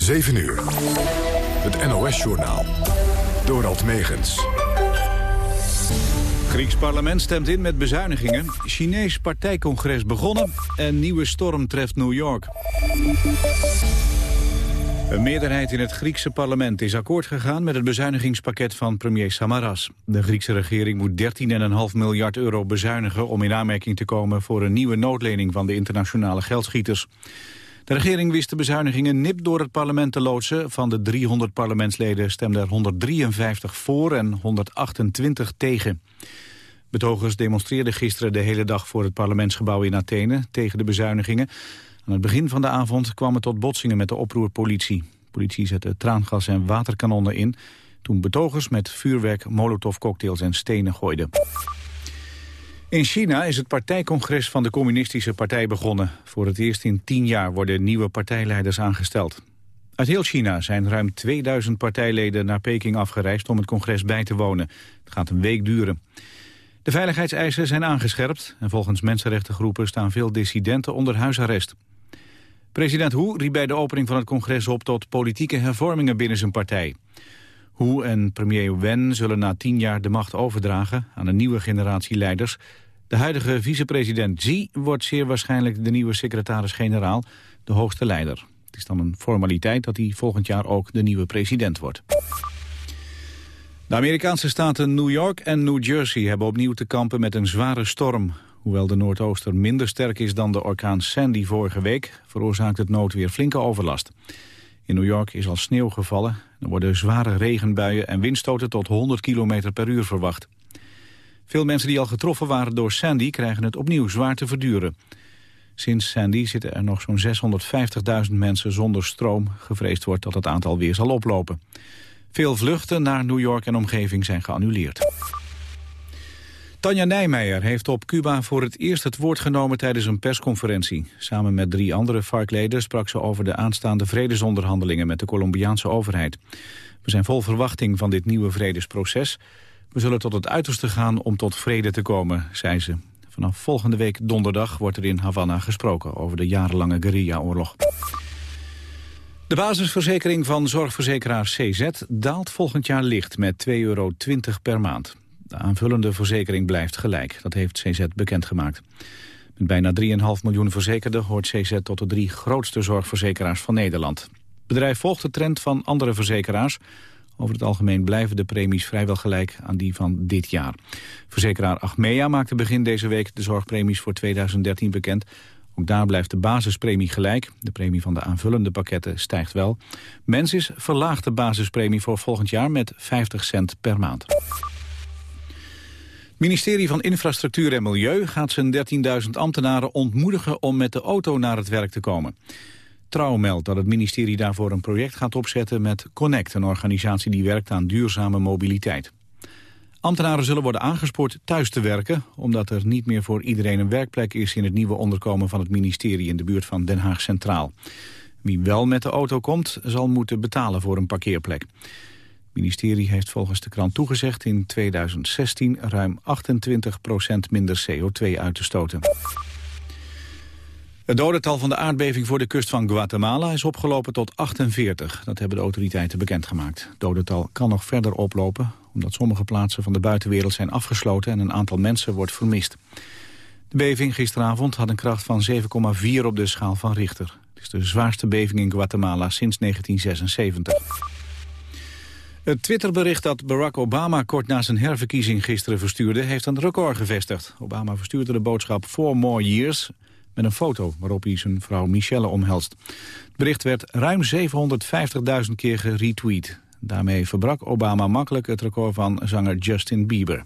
7 uur. Het NOS-journaal. Dorald Megens. Grieks parlement stemt in met bezuinigingen. Chinees partijcongres begonnen en nieuwe storm treft New York. Een meerderheid in het Griekse parlement is akkoord gegaan met het bezuinigingspakket van premier Samaras. De Griekse regering moet 13,5 miljard euro bezuinigen om in aanmerking te komen voor een nieuwe noodlening van de internationale geldschieters. De regering wist de bezuinigingen nip door het parlement te loodsen. Van de 300 parlementsleden stemden er 153 voor en 128 tegen. Betogers demonstreerden gisteren de hele dag voor het parlementsgebouw in Athene tegen de bezuinigingen. Aan het begin van de avond kwamen tot botsingen met de oproerpolitie. De politie zette traangas en waterkanonnen in... toen betogers met vuurwerk, molotovcocktails en stenen gooiden. In China is het partijcongres van de communistische partij begonnen. Voor het eerst in tien jaar worden nieuwe partijleiders aangesteld. Uit heel China zijn ruim 2000 partijleden naar Peking afgereisd om het congres bij te wonen. Het gaat een week duren. De veiligheidseisen zijn aangescherpt en volgens mensenrechtengroepen staan veel dissidenten onder huisarrest. President Hu riep bij de opening van het congres op tot politieke hervormingen binnen zijn partij. Hu en premier Wen zullen na tien jaar de macht overdragen aan een nieuwe generatie leiders. De huidige vicepresident Xi wordt zeer waarschijnlijk de nieuwe secretaris-generaal, de hoogste leider. Het is dan een formaliteit dat hij volgend jaar ook de nieuwe president wordt. De Amerikaanse staten New York en New Jersey hebben opnieuw te kampen met een zware storm. Hoewel de Noordooster minder sterk is dan de orkaan Sandy vorige week... veroorzaakt het noodweer flinke overlast. In New York is al sneeuw gevallen. Er worden zware regenbuien en windstoten tot 100 km per uur verwacht. Veel mensen die al getroffen waren door Sandy krijgen het opnieuw zwaar te verduren. Sinds Sandy zitten er nog zo'n 650.000 mensen zonder stroom. Gevreesd wordt dat het aantal weer zal oplopen. Veel vluchten naar New York en omgeving zijn geannuleerd. Tanja Nijmeijer heeft op Cuba voor het eerst het woord genomen tijdens een persconferentie. Samen met drie andere FARC-leden sprak ze over de aanstaande vredesonderhandelingen met de Colombiaanse overheid. We zijn vol verwachting van dit nieuwe vredesproces. We zullen tot het uiterste gaan om tot vrede te komen, zei ze. Vanaf volgende week donderdag wordt er in Havana gesproken over de jarenlange guerrilla-oorlog. De basisverzekering van zorgverzekeraar CZ daalt volgend jaar licht met 2,20 euro per maand. De aanvullende verzekering blijft gelijk. Dat heeft CZ bekendgemaakt. Met bijna 3,5 miljoen verzekerden hoort CZ tot de drie grootste zorgverzekeraars van Nederland. Het bedrijf volgt de trend van andere verzekeraars. Over het algemeen blijven de premies vrijwel gelijk aan die van dit jaar. Verzekeraar Achmea maakte begin deze week de zorgpremies voor 2013 bekend. Ook daar blijft de basispremie gelijk. De premie van de aanvullende pakketten stijgt wel. Mensis verlaagt de basispremie voor volgend jaar met 50 cent per maand. Ministerie van Infrastructuur en Milieu gaat zijn 13.000 ambtenaren ontmoedigen om met de auto naar het werk te komen. Trouw meldt dat het ministerie daarvoor een project gaat opzetten met Connect, een organisatie die werkt aan duurzame mobiliteit. Ambtenaren zullen worden aangespoord thuis te werken, omdat er niet meer voor iedereen een werkplek is in het nieuwe onderkomen van het ministerie in de buurt van Den Haag Centraal. Wie wel met de auto komt, zal moeten betalen voor een parkeerplek. Het ministerie heeft volgens de krant toegezegd in 2016 ruim 28% minder CO2 uit te stoten. Het dodental van de aardbeving voor de kust van Guatemala is opgelopen tot 48. Dat hebben de autoriteiten bekendgemaakt. Het dodental kan nog verder oplopen, omdat sommige plaatsen van de buitenwereld zijn afgesloten en een aantal mensen wordt vermist. De beving gisteravond had een kracht van 7,4 op de schaal van Richter. Het is de zwaarste beving in Guatemala sinds 1976. Het Twitterbericht dat Barack Obama kort na zijn herverkiezing gisteren verstuurde... heeft een record gevestigd. Obama verstuurde de boodschap Four More Years met een foto waarop hij zijn vrouw Michelle omhelst. Het bericht werd ruim 750.000 keer geretweet. Daarmee verbrak Obama makkelijk het record van zanger Justin Bieber.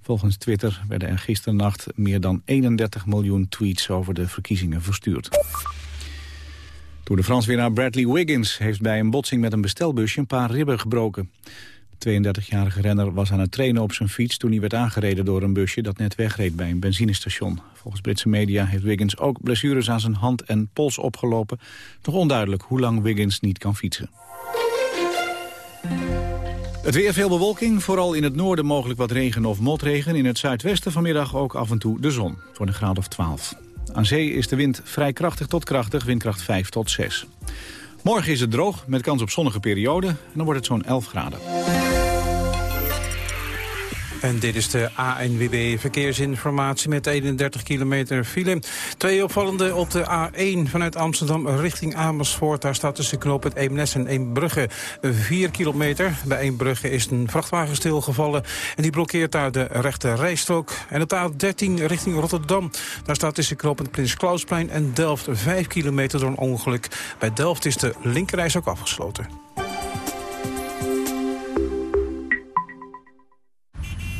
Volgens Twitter werden er gisternacht meer dan 31 miljoen tweets over de verkiezingen verstuurd. Door de Franswinnaar Bradley Wiggins heeft bij een botsing met een bestelbusje een paar ribben gebroken. De 32-jarige renner was aan het trainen op zijn fiets toen hij werd aangereden door een busje dat net wegreed bij een benzinestation. Volgens Britse media heeft Wiggins ook blessures aan zijn hand en pols opgelopen. Nog onduidelijk hoe lang Wiggins niet kan fietsen. Het weer veel bewolking, vooral in het noorden mogelijk wat regen of motregen. In het zuidwesten vanmiddag ook af en toe de zon, voor een graad of 12. Aan zee is de wind vrij krachtig tot krachtig, windkracht 5 tot 6. Morgen is het droog met kans op zonnige periode en dan wordt het zo'n 11 graden. En dit is de ANWB Verkeersinformatie met 31 kilometer file. Twee opvallende op de A1 vanuit Amsterdam richting Amersfoort. Daar staat tussen knoop het Eemnes en Eembrugge 4 kilometer. Bij Eembrugge is een vrachtwagen stilgevallen en die blokkeert daar de rechte rijstrook. En de A13 richting Rotterdam. Daar staat tussen knoop het Prins Klausplein en Delft 5 kilometer door een ongeluk. Bij Delft is de linkerreis ook afgesloten.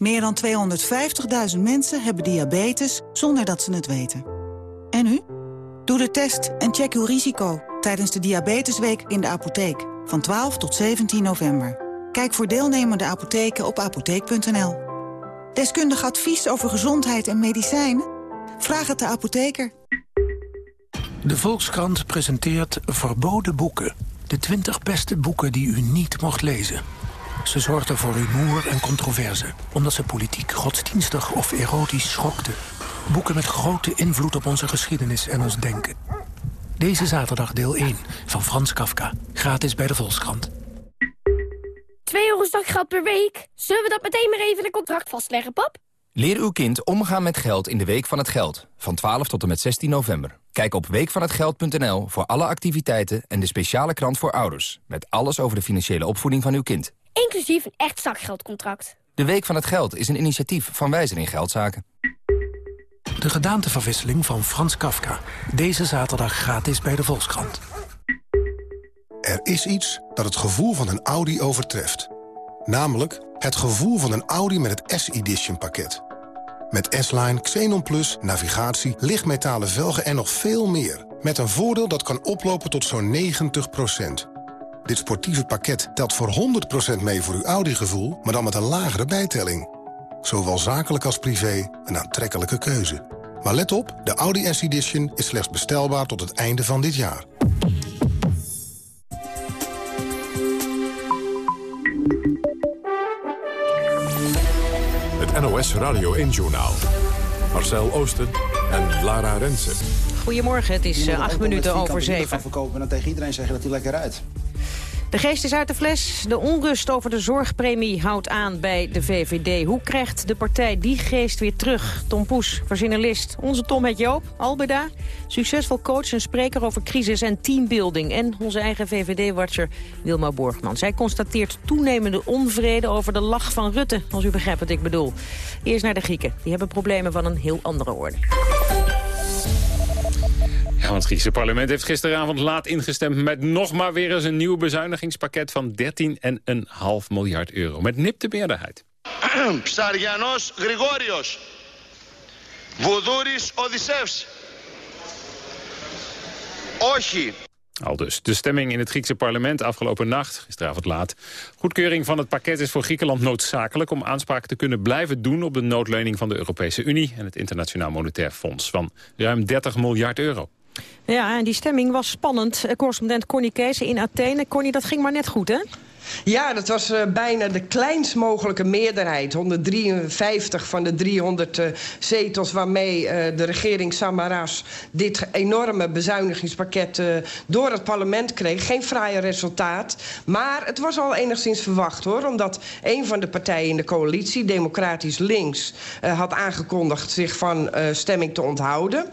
Meer dan 250.000 mensen hebben diabetes zonder dat ze het weten. En u? Doe de test en check uw risico tijdens de Diabetesweek in de apotheek van 12 tot 17 november. Kijk voor deelnemende apotheken op apotheek.nl. Deskundig advies over gezondheid en medicijnen? Vraag het de apotheker. De Volkskrant presenteert Verboden Boeken. De 20 beste boeken die u niet mocht lezen. Ze zorgden voor rumoer en controverse, omdat ze politiek, godsdienstig of erotisch schokten. Boeken met grote invloed op onze geschiedenis en ons denken. Deze zaterdag deel 1 van Frans Kafka. Gratis bij de Volkskrant. 2 euro zakgeld per week? Zullen we dat meteen maar even in een contract vastleggen, pap? Leer uw kind omgaan met geld in de Week van het Geld. Van 12 tot en met 16 november. Kijk op weekvanhetgeld.nl voor alle activiteiten en de speciale krant voor ouders. Met alles over de financiële opvoeding van uw kind. Inclusief een echt zakgeldcontract. De Week van het Geld is een initiatief van Wijzer in Geldzaken. De gedaanteverwisseling van Frans Kafka. Deze zaterdag gratis bij de Volkskrant. Er is iets dat het gevoel van een Audi overtreft. Namelijk het gevoel van een Audi met het S-Edition pakket. Met S-Line, Xenon Plus, navigatie, lichtmetalen velgen en nog veel meer. Met een voordeel dat kan oplopen tot zo'n 90 Dit sportieve pakket telt voor 100% mee voor uw Audi-gevoel... maar dan met een lagere bijtelling. Zowel zakelijk als privé een aantrekkelijke keuze. Maar let op, de Audi S-Edition is slechts bestelbaar tot het einde van dit jaar. Het NOS Radio 1-journaal. Marcel Oosten en Lara Rensen. Goedemorgen, het is uh, acht minuten over zeven. verkopen en dan tegen iedereen zeggen dat hij lekker uit. De geest is uit de fles. De onrust over de zorgpremie houdt aan bij de VVD. Hoe krijgt de partij die geest weer terug? Tom Poes, verzinnalist. Onze Tom het Joop, Albeda. Succesvol coach en spreker over crisis en teambuilding. En onze eigen VVD-watcher Wilma Borgman. Zij constateert toenemende onvrede over de lach van Rutte. Als u begrijpt wat ik bedoel. Eerst naar de Grieken. Die hebben problemen van een heel andere orde. Het Griekse parlement heeft gisteravond laat ingestemd... met nog maar weer eens een nieuw bezuinigingspakket van 13,5 miljard euro. Met nipte meerderheid. Psarianos Grigorios. Voudouris Odysseus. Ochi. Al dus. De stemming in het Griekse parlement afgelopen nacht, gisteravond laat. Goedkeuring van het pakket is voor Griekenland noodzakelijk... om aanspraak te kunnen blijven doen op de noodlening van de Europese Unie... en het Internationaal Monetair Fonds van ruim 30 miljard euro. Ja, en die stemming was spannend. Eh, correspondent Connie Kees in Athene. Connie, dat ging maar net goed, hè? Ja, dat was uh, bijna de kleinst mogelijke meerderheid. 153 van de 300 uh, zetels waarmee uh, de regering Samaras... dit enorme bezuinigingspakket door het parlement kreeg. Geen fraaie resultaat. Maar het was al enigszins verwacht, hoor. Omdat een van de partijen in de coalitie, Democratisch Links... had aangekondigd zich van stemming te onthouden.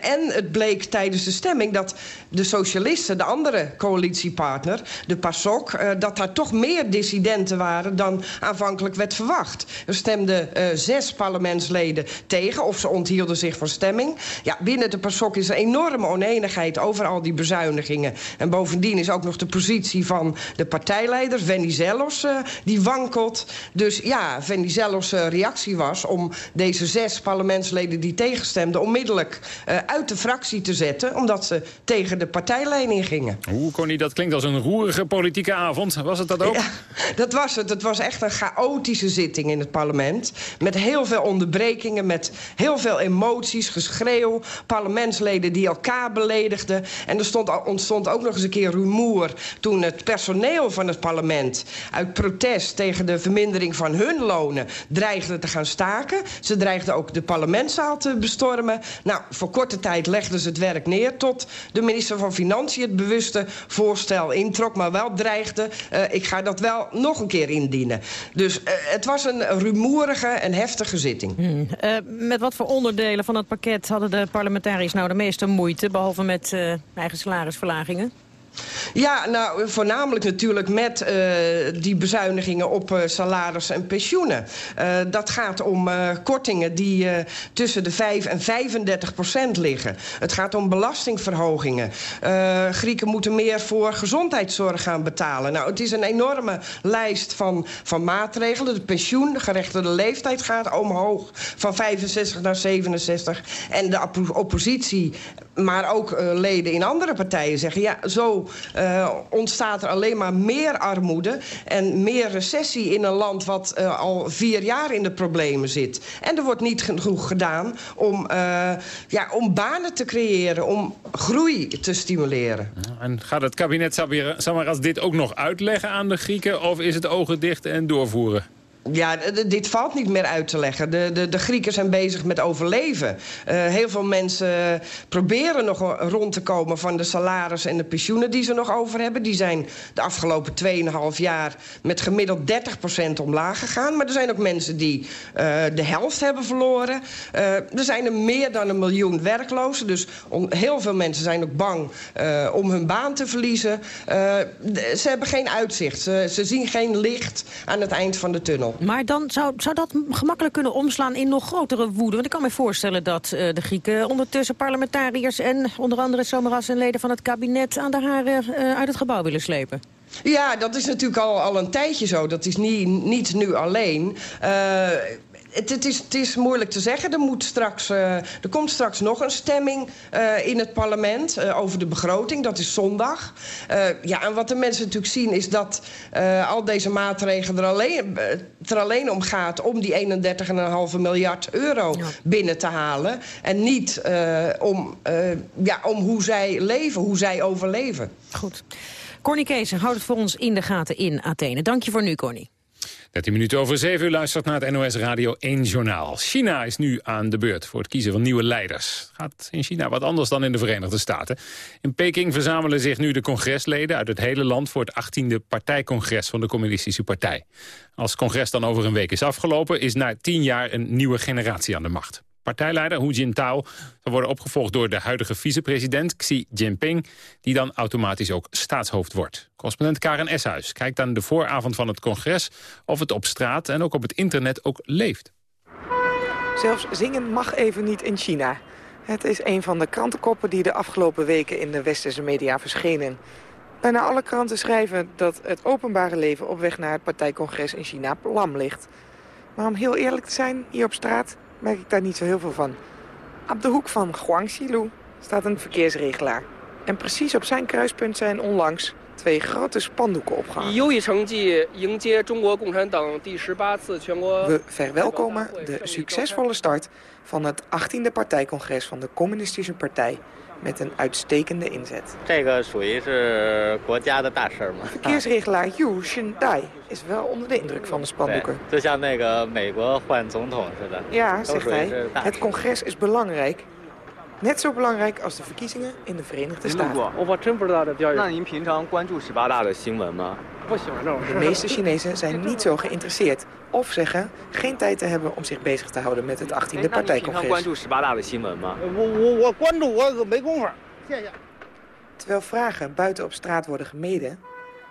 en het bleek tijdens de stemming dat de socialisten, de andere coalitiepartner... de PASOK dat daar toch meer dissidenten waren dan aanvankelijk werd verwacht. Er stemden uh, zes parlementsleden tegen of ze onthielden zich van stemming. Ja, binnen de PASOK is er enorme oneenigheid over al die bezuinigingen. En bovendien is ook nog de positie van de partijleider, Venizelos, uh, die wankelt. Dus ja, Venizelos' uh, reactie was om deze zes parlementsleden die tegenstemden... onmiddellijk uit de fractie te zetten, omdat ze tegen de partijleiding gingen. Hoe, Connie, dat klinkt als een roerige politieke avond. Was het dat ook? Ja, dat was het. Het was echt een chaotische zitting in het parlement. Met heel veel onderbrekingen, met heel veel emoties, geschreeuw. Parlementsleden die elkaar beledigden. En er stond, ontstond ook nog eens een keer rumoer... toen het personeel van het parlement uit protest tegen de vermindering van hun lonen... dreigde te gaan staken. Ze dreigden ook de parlementszaal te bestormen. Nou, voor korte tijd legden ze het werk neer... tot de minister van Financiën het bewuste voorstel introk... maar wel dreigde, ik ga dat wel nog een keer indienen. Dus uh, het was een rumoerige en heftige zitting. Hmm. Uh, met wat voor onderdelen van het pakket hadden de parlementariërs nou de meeste moeite... behalve met eigen salarisverlagingen? Ja, nou, voornamelijk natuurlijk met uh, die bezuinigingen op uh, salaris en pensioenen. Uh, dat gaat om kortingen die tussen de 5 en 35 procent liggen. Het gaat om belastingverhogingen. Grieken moeten meer voor gezondheidszorg gaan betalen. Nou, het is een enorme lijst van, van maatregelen. De pensioen, de leeftijd gaat omhoog van 65 naar 67. En de oppositie, maar ook leden in andere partijen zeggen... ja, zo uh, ontstaat er alleen maar meer armoede... en meer recessie in een land wat uh, al vier jaar in de problemen zit. En er wordt niet genoeg gedaan om, uh, ja, om banen te creëren... om groei te stimuleren. En gaat het kabinet Samaras dit ook nog uitleggen aan de Grieken... of is het ogen dicht en doorvoeren? Ja, dit valt niet meer uit te leggen. De, de, de Grieken zijn bezig met overleven. Uh, heel veel mensen proberen nog rond te komen van de salaris en de pensioenen die ze nog over hebben. Die zijn de afgelopen 2,5 jaar met gemiddeld 30% omlaag gegaan. Maar er zijn ook mensen die uh, de helft hebben verloren. Uh, er zijn er meer dan een miljoen werklozen. Dus heel veel mensen zijn ook bang om hun baan te verliezen. ze hebben geen uitzicht. Ze zien geen licht aan het eind van de tunnel. Maar dan zou, zou dat gemakkelijk kunnen omslaan in nog grotere woede? Want ik kan me voorstellen dat uh, de Grieken ondertussen parlementariërs... en onder andere Samaras en leden van het kabinet... aan de haren uh, uit het gebouw willen slepen. Ja, dat is natuurlijk al, al een tijdje zo. Dat is niet, niet nu alleen. Uh, het, het, is, het is moeilijk te zeggen. Er, moet straks, uh, er komt straks nog een stemming uh, in het parlement uh, over de begroting. Dat is zondag. ja, en wat de mensen natuurlijk zien is dat al deze maatregelen er alleen, er alleen om gaat... om die 31,5 miljard euro ja. binnen te halen. En niet om, ja, om hoe zij leven, hoe zij overleven. Goed. Corny Kees houdt het voor ons in de gaten in Athene. Dank je voor nu, Corny. 13 minuten over 7 u luistert naar het NOS Radio 1 Journaal. China is nu aan de beurt voor het kiezen van nieuwe leiders. Gaat in China wat anders dan in de Verenigde Staten. In Peking verzamelen zich nu de congresleden uit het hele land... voor het 18e partijcongres van de Communistische Partij. Als het congres dan over een week is afgelopen... is na 10 jaar een nieuwe generatie aan de macht. Partijleider Hu Jintao zal worden opgevolgd door de huidige vicepresident Xi Jinping... die dan automatisch ook staatshoofd wordt. Correspondent Karen Eshuis kijkt aan de vooravond van het congres... of het op straat en ook op het internet ook leeft. Zelfs zingen mag even niet in China. Het is een van de krantenkoppen die de afgelopen weken in de westerse media verschenen. Bijna alle kranten schrijven dat het openbare leven op weg naar het partijcongres in China lam ligt. Maar om heel eerlijk te zijn, hier op straat merk ik daar niet zo heel veel van. Op de hoek van Guangxilu staat een verkeersregelaar. En precies op zijn kruispunt zijn onlangs twee grote spandoeken opgehangen. We verwelkomen de succesvolle start van het 18e partijcongres van de Communistische Partij met een uitstekende inzet. Verkeersregelaar Yu Shindai is wel onder de indruk van de spandoeken. Ja, zegt hij, het congres is belangrijk. Net zo belangrijk als de verkiezingen in de Verenigde Staten. De meeste Chinezen zijn niet zo geïnteresseerd. Of zeggen geen tijd te hebben om zich bezig te houden met het 18e partijcongres. Terwijl vragen buiten op straat worden gemeden...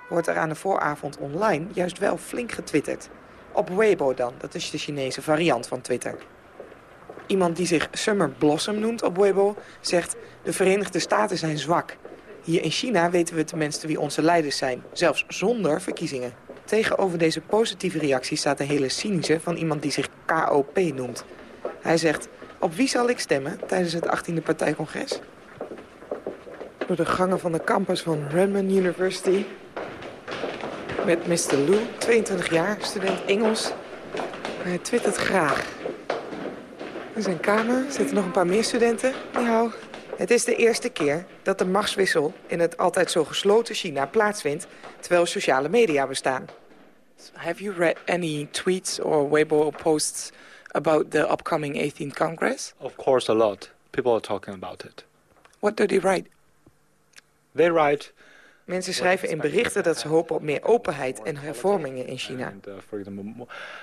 wordt er aan de vooravond online juist wel flink getwitterd. Op Weibo dan, dat is de Chinese variant van Twitter. Iemand die zich Summer Blossom noemt op Weibo zegt... de Verenigde Staten zijn zwak. Hier in China weten we tenminste wie onze leiders zijn. Zelfs zonder verkiezingen. Tegenover deze positieve reactie staat een hele cynische van iemand die zich KOP noemt. Hij zegt, op wie zal ik stemmen tijdens het 18e partijcongres? Door de gangen van de campus van Renman University met Mr. Lou, 22 jaar, student Engels. Hij twittert graag. In zijn kamer zitten nog een paar meer studenten. Ni Het is de eerste keer dat de machtswissel in het altijd zo gesloten China plaatsvindt... terwijl sociale media bestaan. Have you read any tweets or Weibo posts about the upcoming 18th Congress? Of course, a lot. People are talking about it. What do they write? They write Mensen schrijven in berichten dat ze hopen op meer openheid en hervormingen in China. And, uh,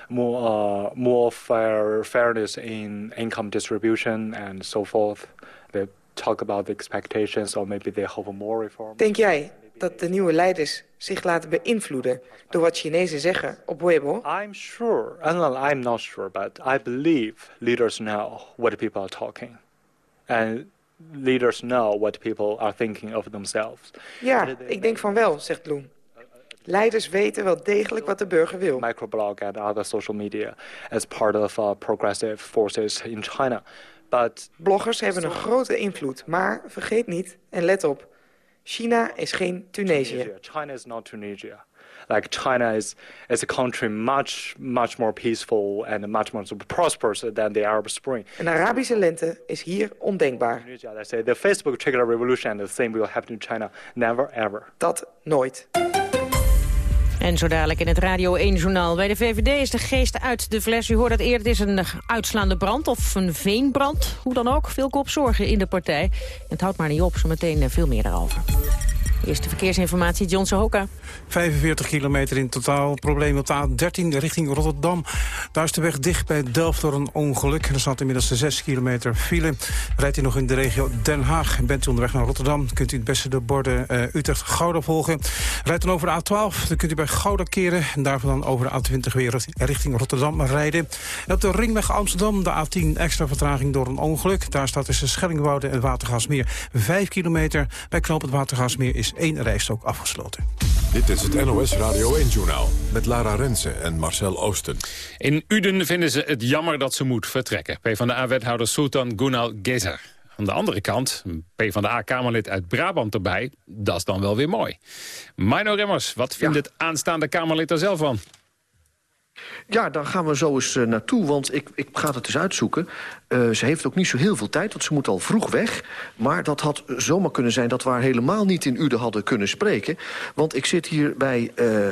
more, uh, more fair, fairness in income distribution and so forth. They talk about the expectations or maybe they hope for more reform. Denk jij dat de nieuwe leiders zich laten beïnvloeden door wat Chinezen zeggen op Weibo? I'm sure, I'm not sure, but I believe leaders know what people are talking. And leaders know what people are thinking of themselves. Ja, ik denk van wel, zegt Bloem. Leiders weten wel degelijk wat de burger wil. Microblog and other social media as part of uh, progressive forces in China. But Bloggers hebben een grote invloed, maar vergeet niet, en let op, China is geen Tunesië. China is not Tunisia. Like China is, is a country much, much more peaceful and much more prosperous than the Arab Spring. Een Arabische lente is hier ondenkbaar. They say the Facebook triggered a revolution and the same will happen in China. Never ever. Dat nooit. En zo dadelijk in het Radio 1-journaal. Bij de VVD is de geest uit de fles. U hoort het eerder, het is een uitslaande brand of een veenbrand. Hoe dan ook, veel kopzorgen in de partij. En het houdt maar niet op, zo meteen veel meer daarover. Eerste verkeersinformatie, John Sohoka. 45 kilometer in totaal. Probleem op de A13 richting Rotterdam. Daar is de weg dicht bij Delft door een ongeluk. Er staat inmiddels 6 kilometer file. Rijdt u nog in de regio Den Haag bent u onderweg naar Rotterdam... kunt u het beste de borden uh, Utrecht-Gouda volgen. Rijdt dan over de A12, dan kunt u bij Gouda keren... en daarvan dan over de A20 weer richting Rotterdam rijden. En op de ringweg Amsterdam, de A10 extra vertraging door een ongeluk. Daar staat tussen Schellingwoude en Watergasmeer 5 kilometer. Bij knoop het Watergasmeer is één rijstok afgesloten. Dit is het NOS Radio 1-journaal met Lara Rensen en Marcel Oosten. In Uden vinden ze het jammer dat ze moet vertrekken. PvdA-wethouder Sultan Gunal Gezer. Aan de andere kant, PvdA-kamerlid uit Brabant erbij, dat is dan wel weer mooi. Mino Remmers, wat vindt het aanstaande Kamerlid er zelf van? Ja, daar gaan we zo eens uh, naartoe, want ik, ik ga het eens uitzoeken. Uh, ze heeft ook niet zo heel veel tijd, want ze moet al vroeg weg. Maar dat had zomaar kunnen zijn dat we haar helemaal niet in Uden hadden kunnen spreken. Want ik zit hier bij uh,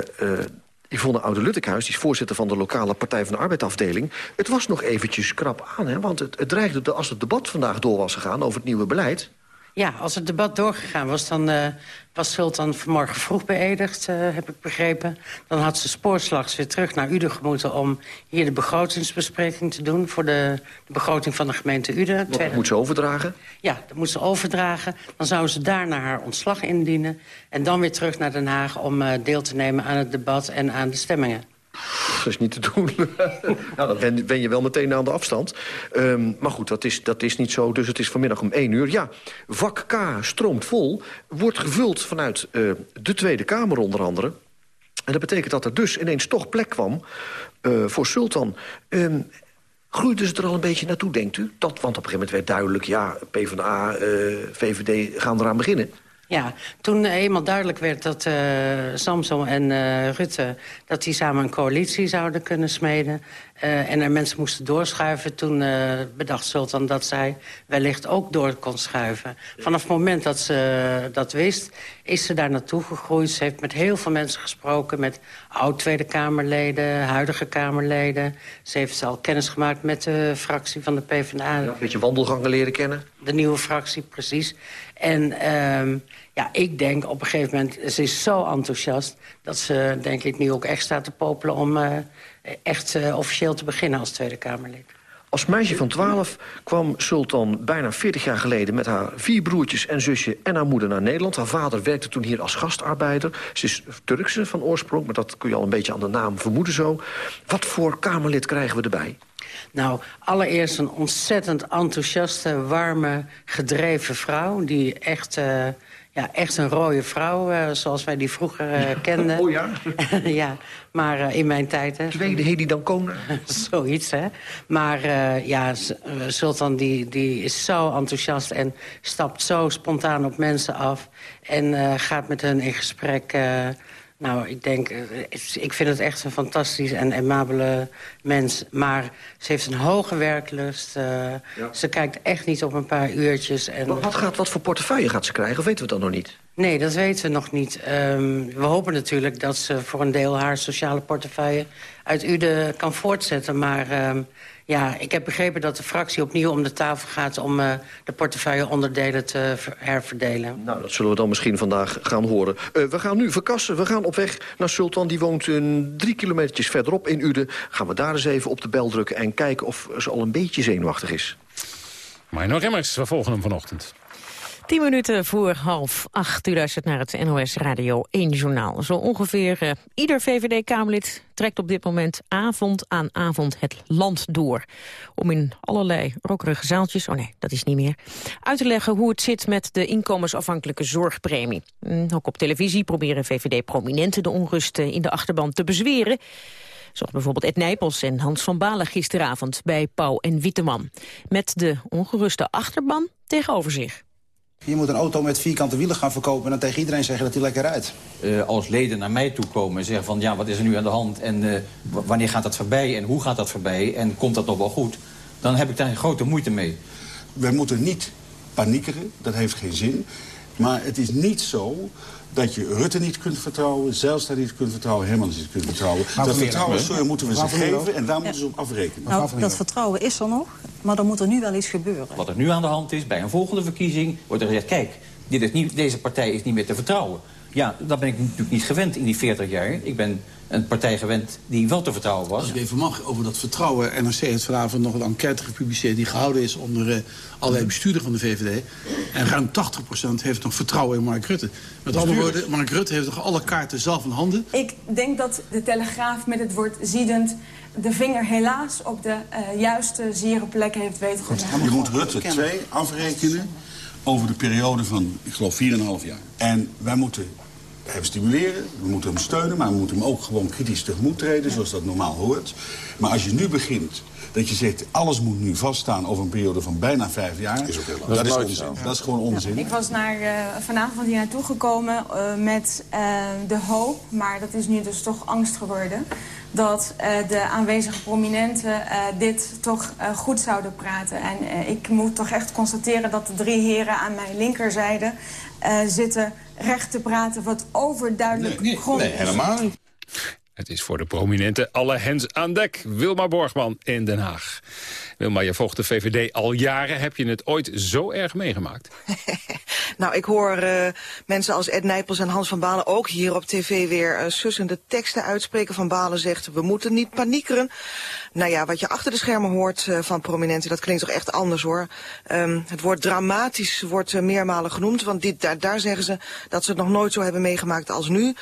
Yvonne Oude-Luttekhuis... die is voorzitter van de lokale Partij van de Arbeidafdeling. Het was nog eventjes krap aan, hè, want het, het dreigde... als het debat vandaag door was gegaan over het nieuwe beleid... Ja, als het debat doorgegaan was, dan uh, was Sultan vanmorgen vroeg beëdigd, uh, heb ik begrepen. Dan had ze spoorslags weer terug naar Uden gemoeten om hier de begrotingsbespreking te doen... voor de, de begroting van de gemeente Uden. Wat Tweede... moet ze overdragen? Ja, dat moet ze overdragen. Dan zou ze daarna haar ontslag indienen. En dan weer terug naar Den Haag om uh, deel te nemen aan het debat en aan de stemmingen. Dat is niet te doen. nou, ben, je wel meteen aan de afstand. Um, maar goed, dat is, dat is niet zo. Dus het is vanmiddag om 1 uur. Ja, vak K stroomt vol. Wordt gevuld vanuit uh, de Tweede Kamer onder andere. En dat betekent dat er dus ineens toch plek kwam uh, voor Sultan. Um, Groeide ze er al een beetje naartoe, denkt u? Dat, want op een gegeven moment werd duidelijk... ja, PvdA, uh, VVD gaan eraan beginnen. Ja, toen eenmaal duidelijk werd dat uh, Samson en uh, Rutte... dat die samen een coalitie zouden kunnen smeden... Uh, en er mensen moesten doorschuiven... toen bedacht Sultan dat zij wellicht ook door kon schuiven. Vanaf het moment dat ze dat wist, is ze daar naartoe gegroeid. Ze heeft met heel veel mensen gesproken... met oud-Tweede Kamerleden, huidige Kamerleden. Ze heeft al kennis gemaakt met de fractie van de PvdA. Ja, een beetje wandelgangen leren kennen. De nieuwe fractie, precies. En uh, ja, ik denk op een gegeven moment, ze is zo enthousiast... dat ze, denk ik, nu ook echt staat te popelen om uh, echt uh, officieel te beginnen als Tweede Kamerlid. Als meisje van 12 kwam Sultan bijna 40 jaar geleden... met haar vier broertjes en zusje en haar moeder naar Nederland. Haar vader werkte toen hier als gastarbeider. Ze is Turkse van oorsprong, maar dat kun je al een beetje aan de naam vermoeden zo. Wat voor Kamerlid krijgen we erbij? Nou, allereerst een ontzettend enthousiaste, warme, gedreven vrouw... die echt... Uh, ja, echt een rode vrouw, uh, zoals wij die vroeger uh, kenden. Oh ja? ja, maar uh, in mijn tijd... Hè, Tweede Hedy dan Kona? Zoiets, hè. Maar ja, Sultan die, die is zo enthousiast en stapt zo spontaan op mensen af... en gaat met hen in gesprek Nou, ik denk, eh, ik vind het echt een fantastisch en aimabele mens. Maar ze heeft een hoge werklust. Uh, Ze kijkt echt niet op een paar uurtjes. En... Wat, gaat, wat voor portefeuille gaat ze krijgen? Of weten we dat nog niet? Nee, dat weten we nog niet. Um, we hopen natuurlijk dat ze voor een deel haar sociale portefeuille uit Ude kan voortzetten. Maar um, ja, ik heb begrepen dat de fractie opnieuw om de tafel gaat... om uh, de portefeuilleonderdelen te herverdelen. Nou, dat zullen we dan misschien vandaag gaan horen. Uh, we gaan nu verkassen. We gaan op weg naar Sultan. Die woont een drie kilometertjes verderop in Uden. Gaan we daar eens even op de bel drukken... en kijken of ze al een beetje zenuwachtig is. Marno Remmers, we volgen hem vanochtend. Tien minuten voor half acht. U luistert naar het NOS Radio 1 Journaal. Zo ongeveer uh, ieder VVD-Kamerlid trekt op dit moment avond aan avond het land door. Om in allerlei rokerige zaaltjes, oh nee, dat is niet meer, uit te leggen hoe het zit met de inkomensafhankelijke zorgpremie. Mm, ook op televisie proberen VVD-prominenten de onrust eh, in de achterban te bezweren. Zoals bijvoorbeeld Ed Nijpels en Hans van Balen gisteravond bij Pauw en Witteman. Met de ongeruste achterban tegenover zich. Je moet een auto met vierkante wielen gaan verkopen... en dan tegen iedereen zeggen dat hij lekker rijdt. Uh, als leden naar mij toe komen en zeggen van... ja, wat is er nu aan de hand en uh, wanneer gaat dat voorbij en hoe gaat dat voorbij... en komt dat nog wel goed, dan heb ik daar een grote moeite mee. Wij moeten niet paniekeren, dat heeft geen zin. Maar het is niet zo dat je Rutte niet kunt vertrouwen, Zijlstra niet kunt vertrouwen, Hermans niet kunt vertrouwen. dat vertrouwen moeten we ze geven en daar moeten ze op afrekenen. Nou, dat vertrouwen is er nog, maar dan moet er nu wel iets gebeuren. Wat er nu aan de hand is, bij een volgende verkiezing wordt er gezegd... kijk, dit is niet, deze partij is niet meer te vertrouwen. Ja, dat ben ik natuurlijk niet gewend in die 40 jaar. Ik ben een partij gewend die wel te vertrouwen was. Als ik even mag, over dat vertrouwen. NRC heeft vanavond nog een enquête gepubliceerd... die gehouden is onder uh, allerlei bestuurders van de VVD. En ruim 80% heeft nog vertrouwen in Mark Rutte. Met andere woorden, Mark Rutte heeft toch alle kaarten zelf in handen? Ik denk dat de Telegraaf met het woord ziedend de vinger helaas op de uh, juiste, zere plek heeft weten te leggen. Je moet Rutte 2 afrekenen over de periode van, ik geloof, 4,5 jaar. En wij moeten hem stimuleren, we moeten hem steunen... maar we moeten hem ook gewoon kritisch tegemoet treden, zoals dat normaal hoort. Maar als je nu begint dat je zegt, alles moet nu vaststaan over een periode van bijna vijf jaar... Is ook heel dat, dat is onzin. Dat is gewoon onzin. ik was naar, uh, vanavond hier naartoe gekomen uh, met uh, de hoop... maar dat is nu dus toch angst geworden dat uh, de aanwezige prominenten uh, dit toch uh, goed zouden praten. En ik moet toch echt constateren dat de drie heren aan mijn linkerzijde zitten recht te praten... wat overduidelijk nee, nee, nee, helemaal niet. Het is voor de prominenten alle hens aan dek. Wilma Borgman in Den Haag. Wilma, je volgt de VVD al jaren. Heb je het ooit zo erg meegemaakt? nou, ik hoor uh, mensen als Ed Nijpels en Hans van Balen ook hier op tv weer uh, sussende teksten uitspreken. Van Balen zegt, we moeten niet paniekeren. Nou ja, wat je achter de schermen hoort uh, van prominenten, dat klinkt toch echt anders hoor. Um, het woord dramatisch wordt meermalen genoemd, want dit, daar, daar zeggen ze dat ze het nog nooit zo hebben meegemaakt als nu.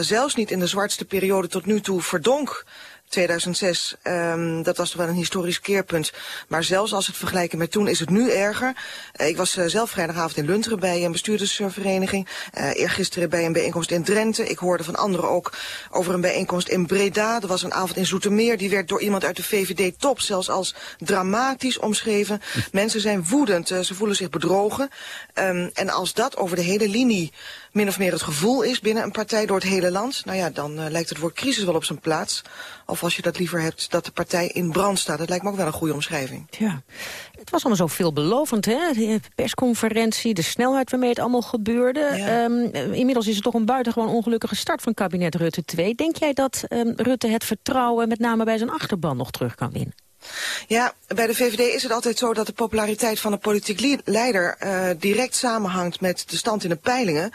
Zelfs niet in de zwartste periode tot nu toe verdonk 2006, um, dat was toch wel een historisch keerpunt. Maar zelfs als we het vergelijken met toen is het nu erger. Uh, ik was uh, zelf vrijdagavond in Lunteren bij een bestuurdersvereniging. Uh, eergisteren bij een bijeenkomst in Drenthe. Ik hoorde van anderen ook over een bijeenkomst in Breda. Er was een avond in Zoetermeer. Die werd door iemand uit de VVD-top zelfs als dramatisch omschreven. Mensen zijn woedend. ze voelen zich bedrogen. Um, en als dat over de hele linie min of meer het gevoel is binnen een partij door het hele land... nou ja, dan uh, lijkt het woord crisis wel op zijn plaats. Of als je dat liever hebt, dat de partij in brand staat. Dat lijkt me ook wel een goede omschrijving. Ja, het was allemaal zo veelbelovend, hè? De persconferentie, de snelheid waarmee het allemaal gebeurde. Ja. Um, inmiddels is het toch een buitengewoon ongelukkige start van kabinet Rutte 2. Denk jij dat um, Rutte het vertrouwen met name bij zijn achterban nog terug kan winnen? Ja, bij de VVD is het altijd zo dat de populariteit van de politiek leider uh, direct samenhangt met de stand in de peilingen.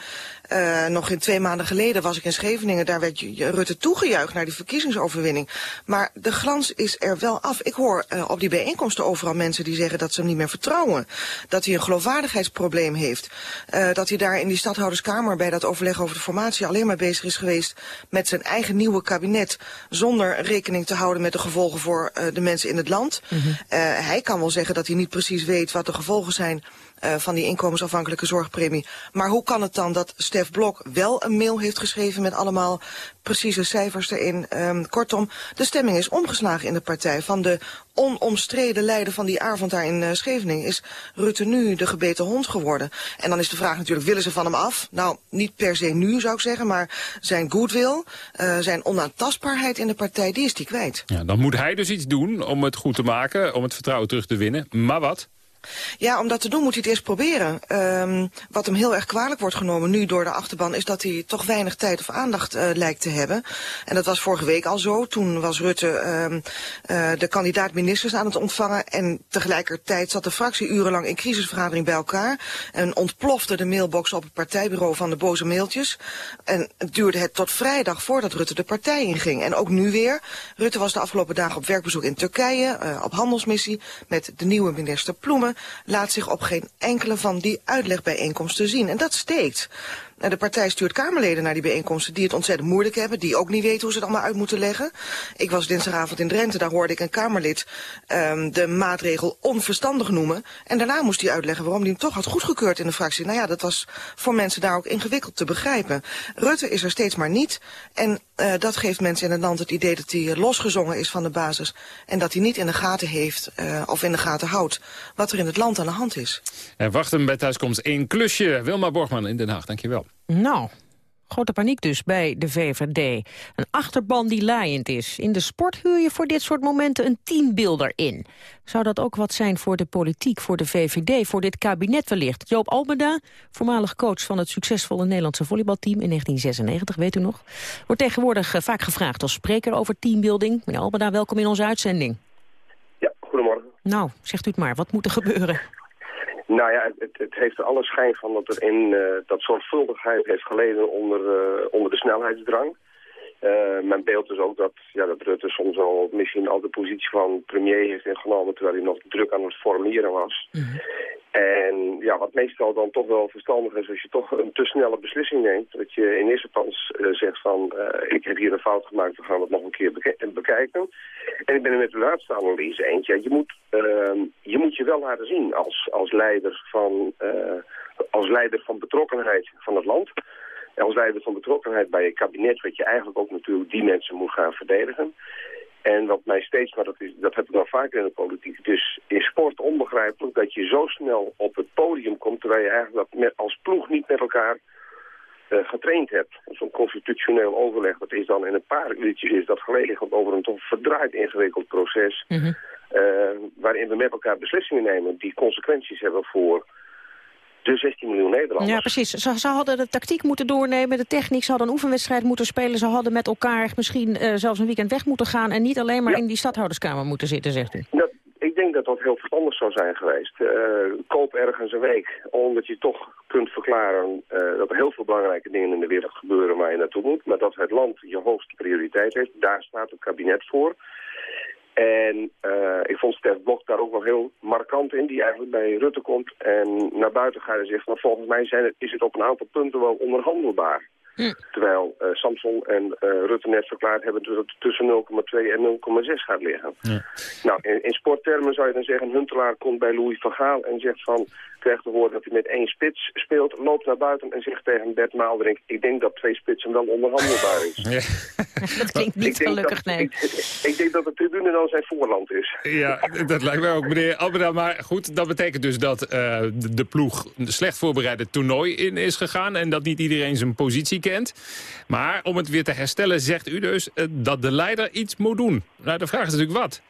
Uh, nog in twee maanden geleden was ik in Scheveningen. Daar werd Rutte toegejuicht naar die verkiezingsoverwinning. Maar de glans is er wel af. Ik hoor uh, op die bijeenkomsten overal mensen die zeggen dat ze hem niet meer vertrouwen. Dat hij een geloofwaardigheidsprobleem heeft. Uh, dat hij daar in die stadhouderskamer bij dat overleg over de formatie alleen maar bezig is geweest met zijn eigen nieuwe kabinet. Zonder rekening te houden met de gevolgen voor de mensen in het land. Mm -hmm. hij kan wel zeggen dat hij niet precies weet wat de gevolgen zijn eh, van die inkomensafhankelijke zorgpremie. Maar hoe kan het dan dat Stef Blok wel een mail heeft geschreven met allemaal precieze cijfers erin? Ehm, kortom, de stemming is omgeslagen in de partij. Van de onomstreden leider van die avond daar in uh, Scheveningen is Rutte nu de gebeten hond geworden. En dan is de vraag natuurlijk, willen ze van hem af? Nou, niet per se nu zou ik zeggen, maar zijn goodwill, uh, zijn onaantastbaarheid in de partij, die is die kwijt. Ja, dan moet hij dus iets doen om het goed te maken, om het vertrouwen terug te winnen. Maar wat? Ja, om dat te doen moet hij het eerst proberen. Um, wat hem heel erg kwalijk wordt genomen nu door de achterban... is dat hij toch weinig tijd of aandacht uh, lijkt te hebben. En dat was vorige week al zo. Toen was Rutte um, uh, de kandidaat-ministers aan het ontvangen... en tegelijkertijd zat de fractie urenlang in crisisvergadering bij elkaar... en ontplofte de mailbox op het partijbureau van de boze mailtjes. En het duurde het tot vrijdag voordat Rutte de partij inging. En ook nu weer. Rutte was de afgelopen dagen op werkbezoek in Turkije... Uh, op handelsmissie met de nieuwe minister Ploemen laat zich op geen enkele van die uitlegbijeenkomsten zien. En dat steekt. De partij stuurt Kamerleden naar die bijeenkomsten die het ontzettend moeilijk hebben. Die ook niet weten hoe ze het allemaal uit moeten leggen. Ik was dinsdagavond in Drenthe, daar hoorde ik een Kamerlid um, de maatregel onverstandig noemen. En daarna moest hij uitleggen waarom hij hem toch had goedgekeurd in de fractie. Nou ja, dat was voor mensen daar ook ingewikkeld te begrijpen. Rutte is er steeds maar niet. En uh, dat geeft mensen in het land het idee dat hij losgezongen is van de basis. En dat hij niet in de gaten heeft, uh, of in de gaten houdt, wat er in het land aan de hand is. En wachten bij thuiskomst één klusje. Wilma Borgman in Den Haag, dankjewel. Nou, grote paniek dus bij de VVD. Een achterban die laaiend is. In de sport huur je voor dit soort momenten een teambuilder in. Zou dat ook wat zijn voor de politiek, voor de VVD, voor dit kabinet wellicht? Joop Albeda, voormalig coach van het succesvolle Nederlandse volleybalteam in 1996, weet u nog? Wordt tegenwoordig vaak gevraagd als spreker over teambuilding. Meneer Albeda, welkom in onze uitzending. Ja, goedemorgen. Nou, zegt u het maar, wat moet er gebeuren? Nou ja, het, het, heeft er alle schijn van dat, er in, uh, dat zorgvuldigheid heeft geleden onder, uh, onder de snelheidsdrang. Uh, mijn beeld is ook dat, ja, dat Rutte soms al misschien al de positie van premier heeft ingenomen... terwijl hij nog druk aan het formuleren was. Mm -hmm. En ja, wat meestal dan toch wel verstandig is als je toch een te snelle beslissing neemt. Dat je in eerste instantie uh, zegt van, uh, ik heb hier een fout gemaakt, we gaan het nog een keer bekijken. En ik ben er met de laatste analyse eentje. Je moet, uh, je moet je wel laten zien als, als, leider van, als leider van betrokkenheid van het land. Als leider van betrokkenheid bij je kabinet, wat je eigenlijk ook natuurlijk die mensen moet gaan verdedigen. En wat mij steeds, maar dat, is, dat heb ik wel vaker in de politiek, dus in sport onbegrijpelijk dat je zo snel op het podium komt, terwijl je eigenlijk dat met, als ploeg niet met elkaar uh, getraind hebt. Zo'n constitutioneel overleg, dat is dan in een paar uurtjes is dat gelegen over een toch verdraaid ingewikkeld proces, mm -hmm. uh, waarin we met elkaar beslissingen nemen die consequenties hebben voor de 16 miljoen Nederlanders. Ja, precies. Ze, ze, hadden de tactiek moeten doornemen, de techniek. Ze hadden een oefenwedstrijd moeten spelen. Ze hadden met elkaar misschien uh, zelfs een weekend weg moeten gaan... en niet alleen maar ja. in die stadhouderskamer moeten zitten, zegt u. Dat, ik denk dat dat heel verstandig zou zijn geweest. Uh, koop ergens een week, omdat je toch kunt verklaren... Uh, dat er heel veel belangrijke dingen in de wereld gebeuren waar je naartoe moet... maar dat het land je hoogste prioriteit heeft. Daar staat het kabinet voor. En uh, ik vond Stef Blok daar ook wel heel markant in, die eigenlijk bij Rutte komt en naar buiten gaat en zegt, nou, volgens mij zijn het, is het op een aantal punten wel onderhandelbaar. Hm. Terwijl uh, Samson en uh, Rutte net verklaard hebben dat het tussen 0,2 en 0,6 gaat liggen. Ja. Nou, in, in, sporttermen zou je dan zeggen, Huntelaar komt bij Louis van Gaal en zegt van, krijgt te horen dat hij met één spits speelt, loopt naar buiten en zegt tegen Bert Maalderink, ik denk dat twee spitsen wel onderhandelbaar is. Ja. dat klinkt niet gelukkig, nee. Ik, ik, denk dat de tribune dan zijn voorland is. Ja, dat lijkt mij ook, meneer Albeda. Maar goed, dat betekent dus dat uh, de, de ploeg slecht voorbereide toernooi in is gegaan en dat niet iedereen zijn positie kent. Maar om het weer te herstellen zegt u dus uh, dat de leider iets moet doen. Nou, de vraag is natuurlijk wat.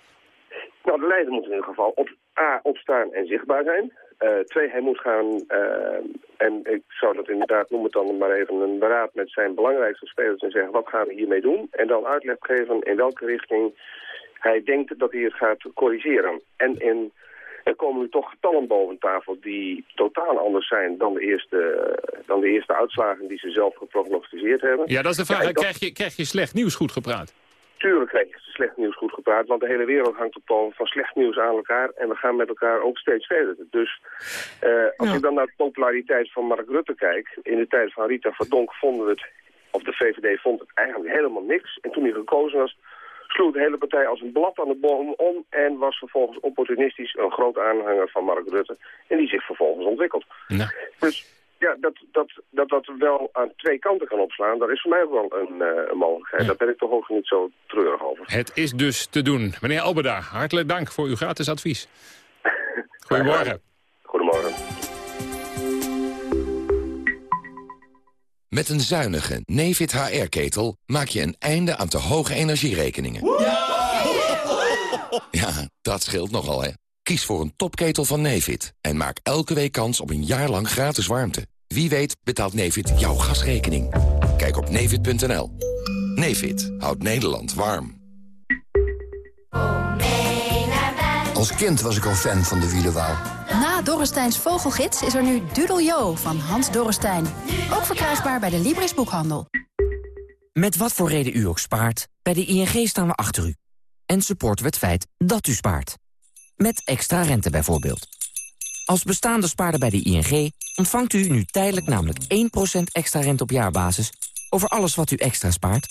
Nou, de leider moet in ieder geval op, A, opstaan en zichtbaar zijn. Uh, twee, hij moet gaan, uh, en ik zou dat inderdaad, noem het dan maar even, een beraad met zijn belangrijkste spelers en zeggen, wat gaan we hiermee doen? En dan uitleg geven in welke richting hij denkt dat hij het gaat corrigeren. En in, er komen nu toch getallen boven tafel die totaal anders zijn dan de eerste, dan de eerste uitslagen die ze zelf geprognosticeerd hebben. Ja, dat is de vraag. Ja, krijg, je, krijg je slecht nieuws goed gepraat? Tuurlijk krijg je slecht nieuws goed gepraat, want de hele wereld hangt op van slecht nieuws aan elkaar en we gaan met elkaar ook steeds verder. Dus uh, als ja. ik dan naar de populariteit van Mark Rutte kijk, in de tijd van Rita Verdonk vonden we het, of de VVD vond het eigenlijk helemaal niks. En toen hij gekozen was, sloeg de hele partij als een blad aan de boom om en was vervolgens opportunistisch een groot aanhanger van Mark Rutte. En die zich vervolgens ontwikkelt. Dus ja, dat, dat, dat dat wel aan twee kanten kan opslaan, dat is voor mij ook wel een, uh, een mogelijkheid. Daar ben ik toch ook niet zo treurig over. Het is dus te doen. Meneer Albeda, hartelijk dank voor uw gratis advies. Goedemorgen. Goedemorgen. Met een zuinige Nefit HR-ketel maak je een einde aan te hoge energierekeningen. Ja, dat scheelt nogal, hè. Kies voor een topketel van Nefit en maak elke week kans op een jaar lang gratis warmte. Wie weet betaalt Nefit jouw gasrekening. Kijk op nefit.nl. Nefit houdt Nederland warm. Als kind was ik al fan van de Wielenwouw. Na Dorresteins Vogelgids is er nu Dudeljo van Hans Dorrestein. Ook verkrijgbaar bij de Libris Boekhandel. Met wat voor reden u ook spaart, bij de ING staan we achter u. En supporten we het feit dat u spaart. Met extra rente bijvoorbeeld. Als bestaande spaarder bij de ING ontvangt u nu tijdelijk namelijk 1% extra rente op jaarbasis... over alles wat u extra spaart.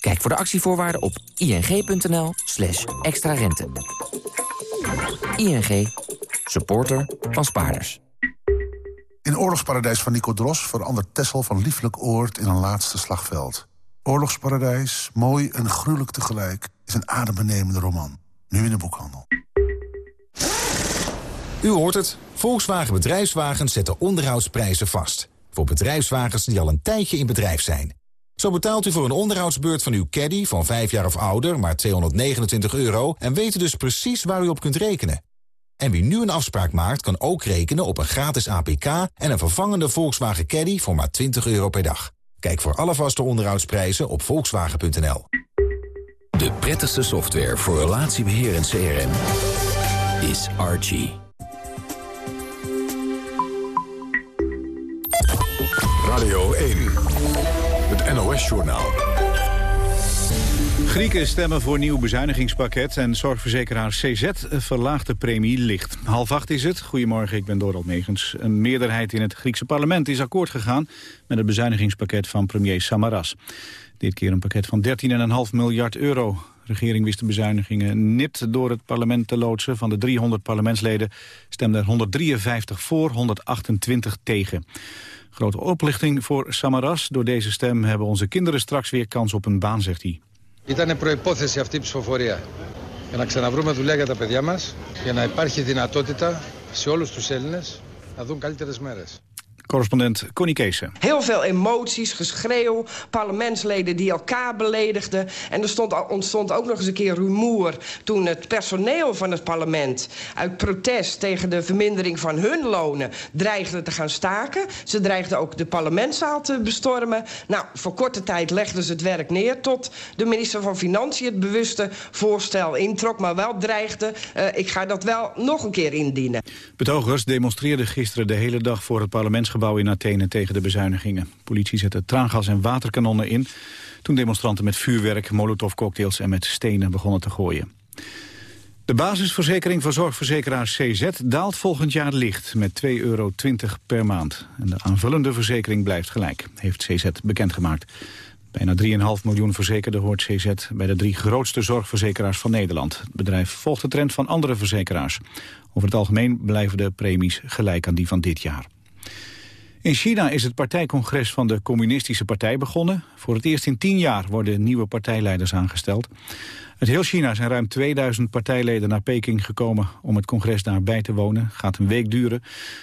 Kijk voor de actievoorwaarden op ing.nl slash extra rente. ING, supporter van spaarders. In Oorlogsparadijs van Nico Dros verandert Tessel van lieflijk oord in een laatste slagveld. Oorlogsparadijs, mooi en gruwelijk tegelijk, is een adembenemende roman. Nu in de boekhandel. U hoort het. Volkswagen Bedrijfswagens zetten onderhoudsprijzen vast. Voor bedrijfswagens die al een tijdje in bedrijf zijn. Zo betaalt u voor een onderhoudsbeurt van uw caddy van 5 jaar of ouder maar 229 euro... en weet dus precies waar u op kunt rekenen. En wie nu een afspraak maakt, kan ook rekenen op een gratis APK... en een vervangende Volkswagen Caddy voor maar 20 euro per dag. Kijk voor alle vaste onderhoudsprijzen op volkswagen.nl. De prettigste software voor relatiebeheer en CRM is Archie. Radio 1, het NOS-journaal. Grieken stemmen voor nieuw bezuinigingspakket en zorgverzekeraar CZ verlaagt de premie licht. Half acht is het. Goedemorgen, ik ben Dorald Megens. Een meerderheid in het Griekse parlement is akkoord gegaan met het bezuinigingspakket van premier Samaras. Dit keer een pakket van 13,5 miljard euro. De regering wist de bezuinigingen nipt door het parlement te loodsen. Van de 300 parlementsleden stemden er 153 voor, 128 tegen. Grote oplichting voor Samaras. Door deze stem hebben onze kinderen straks weer kans op een baan, zegt hij. Ήταν προϋπόθεση αυτή η ψηφοφορία για να ξαναβρούμε δουλειά για τα παιδιά μας, για να υπάρχει δυνατότητα σε όλους τους Έλληνες να δουν καλύτερες μέρες. Correspondent Connie Keesen. Heel veel emoties, geschreeuw, parlementsleden die elkaar beledigden. En er stond, ontstond ook nog eens een keer rumoer... toen het personeel van het parlement uit protest tegen de vermindering van hun lonen... dreigde te gaan staken. Ze dreigden ook de parlementszaal te bestormen. Nou, voor korte tijd legden ze het werk neer... tot de minister van Financiën het bewuste voorstel introk... maar wel dreigde, uh, ik ga dat wel nog een keer indienen. Betogers demonstreerden gisteren de hele dag voor het parlementsgebouw in Athene tegen de bezuinigingen. Politie zette traangas en waterkanonnen in... toen demonstranten met vuurwerk, molotovcocktails en met stenen begonnen te gooien. De basisverzekering van zorgverzekeraar CZ daalt volgend jaar licht met 2,20 euro per maand. En de aanvullende verzekering blijft gelijk, heeft CZ bekendgemaakt. Bijna 3,5 miljoen verzekerden hoort CZ bij de drie grootste zorgverzekeraars van Nederland. Het bedrijf volgt de trend van andere verzekeraars. Over het algemeen blijven de premies gelijk aan die van dit jaar. In China is het partijcongres van de Communistische Partij begonnen. Voor het eerst in tien jaar worden nieuwe partijleiders aangesteld. Uit heel China zijn ruim 2000 partijleden naar Peking gekomen om het congres daar bij te wonen. Gaat een week duren.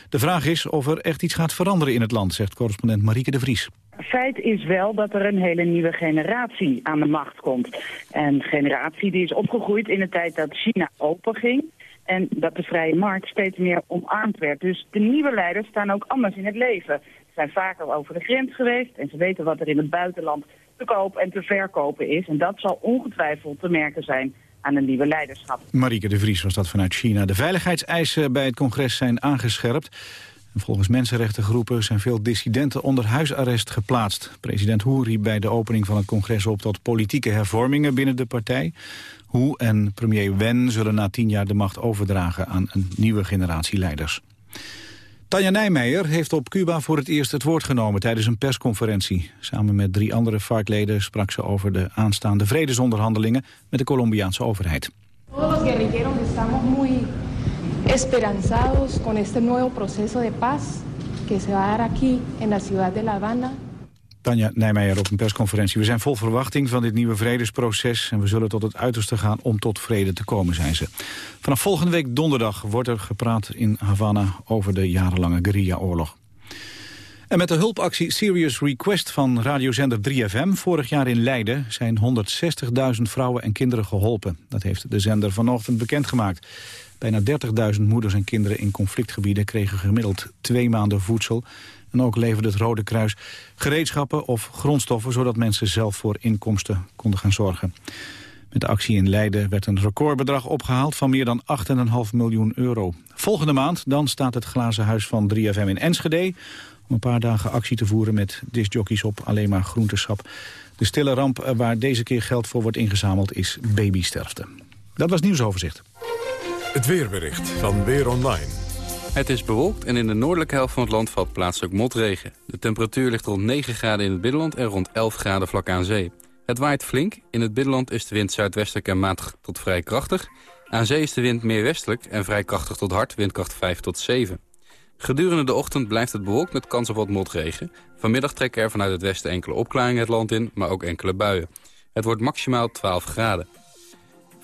De vraag is of er echt iets gaat veranderen in het land, zegt correspondent Marieke de Vries. Feit is wel dat er een hele nieuwe generatie aan de macht komt. En generatie die is opgegroeid in de tijd dat China open ging. En dat de vrije markt steeds meer omarmd werd. Dus de nieuwe leiders staan ook anders in het leven. Ze zijn vaker over de grens geweest en ze weten wat er in het buitenland te koop en te verkopen is. En dat zal ongetwijfeld te merken zijn aan een nieuwe leiderschap. Marieke de Vries was dat vanuit China. De veiligheidseisen bij het congres zijn aangescherpt. En volgens mensenrechtengroepen zijn veel dissidenten onder huisarrest geplaatst. President Hu riep bij de opening van het congres op tot politieke hervormingen binnen de partij. Hu en premier Wen zullen na tien jaar de macht overdragen aan een nieuwe generatie leiders. Tanja Nijmeijer heeft op Cuba voor het eerst het woord genomen tijdens een persconferentie. Samen met drie andere FARC-leden sprak ze over de aanstaande vredesonderhandelingen met de Colombiaanse overheid. Tanja Nijmeijer op een persconferentie. We zijn vol verwachting van dit nieuwe vredesproces... en we zullen tot het uiterste gaan om tot vrede te komen, zijn ze. Vanaf volgende week donderdag wordt er gepraat in Havana... over de jarenlange guerrilla-oorlog. En met de hulpactie Serious Request van radiozender 3FM... vorig jaar in Leiden zijn 160.000 vrouwen en kinderen geholpen. Dat heeft de zender vanochtend bekendgemaakt. Bijna 30.000 moeders en kinderen in conflictgebieden... kregen gemiddeld twee maanden voedsel... En ook leverde het Rode Kruis gereedschappen of grondstoffen... zodat mensen zelf voor inkomsten konden gaan zorgen. Met de actie in Leiden werd een recordbedrag opgehaald... van meer dan 8,5 miljoen euro. Volgende maand dan staat het glazen huis van 3FM in Enschede... om een paar dagen actie te voeren met discjockeys op alleen maar groentesap. De stille ramp waar deze keer geld voor wordt ingezameld is babysterfte. Dat was nieuwsoverzicht. Het weerbericht van Weer Online. Het is bewolkt en in de noordelijke helft van het land valt plaatselijk motregen. De temperatuur ligt rond 9 graden in het binnenland en rond 11 graden vlak aan zee. Het waait flink. In het binnenland is de wind zuidwestelijk en matig tot vrij krachtig. Aan zee is de wind meer westelijk en vrij krachtig tot hard, windkracht 5 tot 7. Gedurende de ochtend blijft het bewolkt met kans op wat motregen. Vanmiddag trekken er vanuit het westen enkele opklaringen het land in, maar ook enkele buien. Het wordt maximaal 12 graden.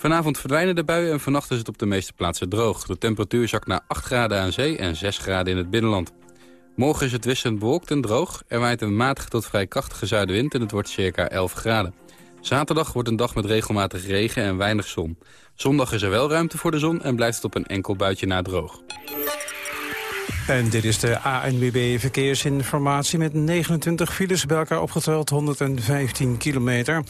Vanavond verdwijnen de buien en vannacht is het op de meeste plaatsen droog. De temperatuur zakt naar 8 graden aan zee en 6 graden in het binnenland. Morgen is het wisselend bewolkt en droog. Er waait een matige tot vrij krachtige zuidenwind en het wordt circa 11 graden. Zaterdag wordt een dag met regelmatig regen en weinig zon. Zondag is er wel ruimte voor de zon en blijft het op een enkel buitje na droog. En dit is de ANWB Verkeersinformatie met 29 files bij elkaar opgeteld, 115 kilometer.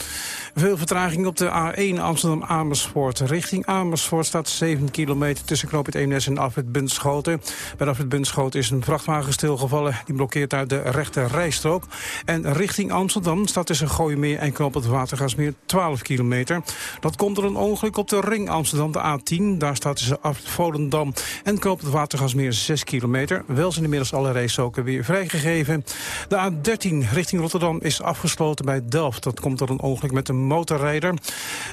Veel vertraging op de A1 Amsterdam-Amersfoort. Richting Amersfoort staat 7 kilometer tussen Knoopend Eemnes en Afrit Bunschoten. Bij Afrit Bunschoten is een vrachtwagen stilgevallen. Die blokkeert uit de rechte rijstrook. En richting Amsterdam staat tussen Gooimeer en Knoopend Watergasmeer 12 kilometer. Dat komt er een ongeluk op de ring Amsterdam, de A10. Daar staat tussen Afrit Volendam en Knoopend Watergasmeer 6 kilometer. Wel zijn inmiddels alle racezoken weer vrijgegeven. De A13 richting Rotterdam is afgesloten bij Delft. Dat komt door een ongeluk met een motorrijder.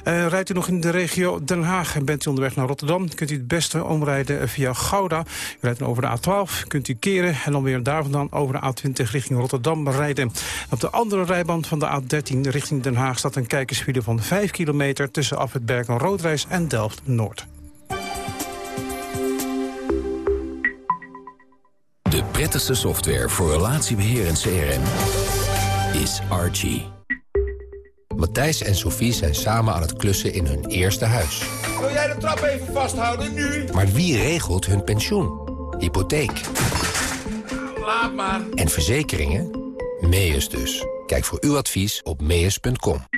Uh, rijdt u nog in de regio Den Haag en bent u onderweg naar Rotterdam... kunt u het beste omrijden via Gouda. U rijdt dan over de A12, kunt u keren... en dan weer daar vandaan over de A20 richting Rotterdam rijden. Op de andere rijband van de A13 richting Den Haag... staat een kijkersfile van 5 kilometer... tussen Afwitberg en Roodreis en Delft-Noord. De prettigste software voor relatiebeheer en CRM is Archie. Matthijs en Sophie zijn samen aan het klussen in hun eerste huis. Wil jij de trap even vasthouden, nu? Maar wie regelt hun pensioen? Hypotheek. Laat maar. En verzekeringen? Meus dus. Kijk voor uw advies op meus.com.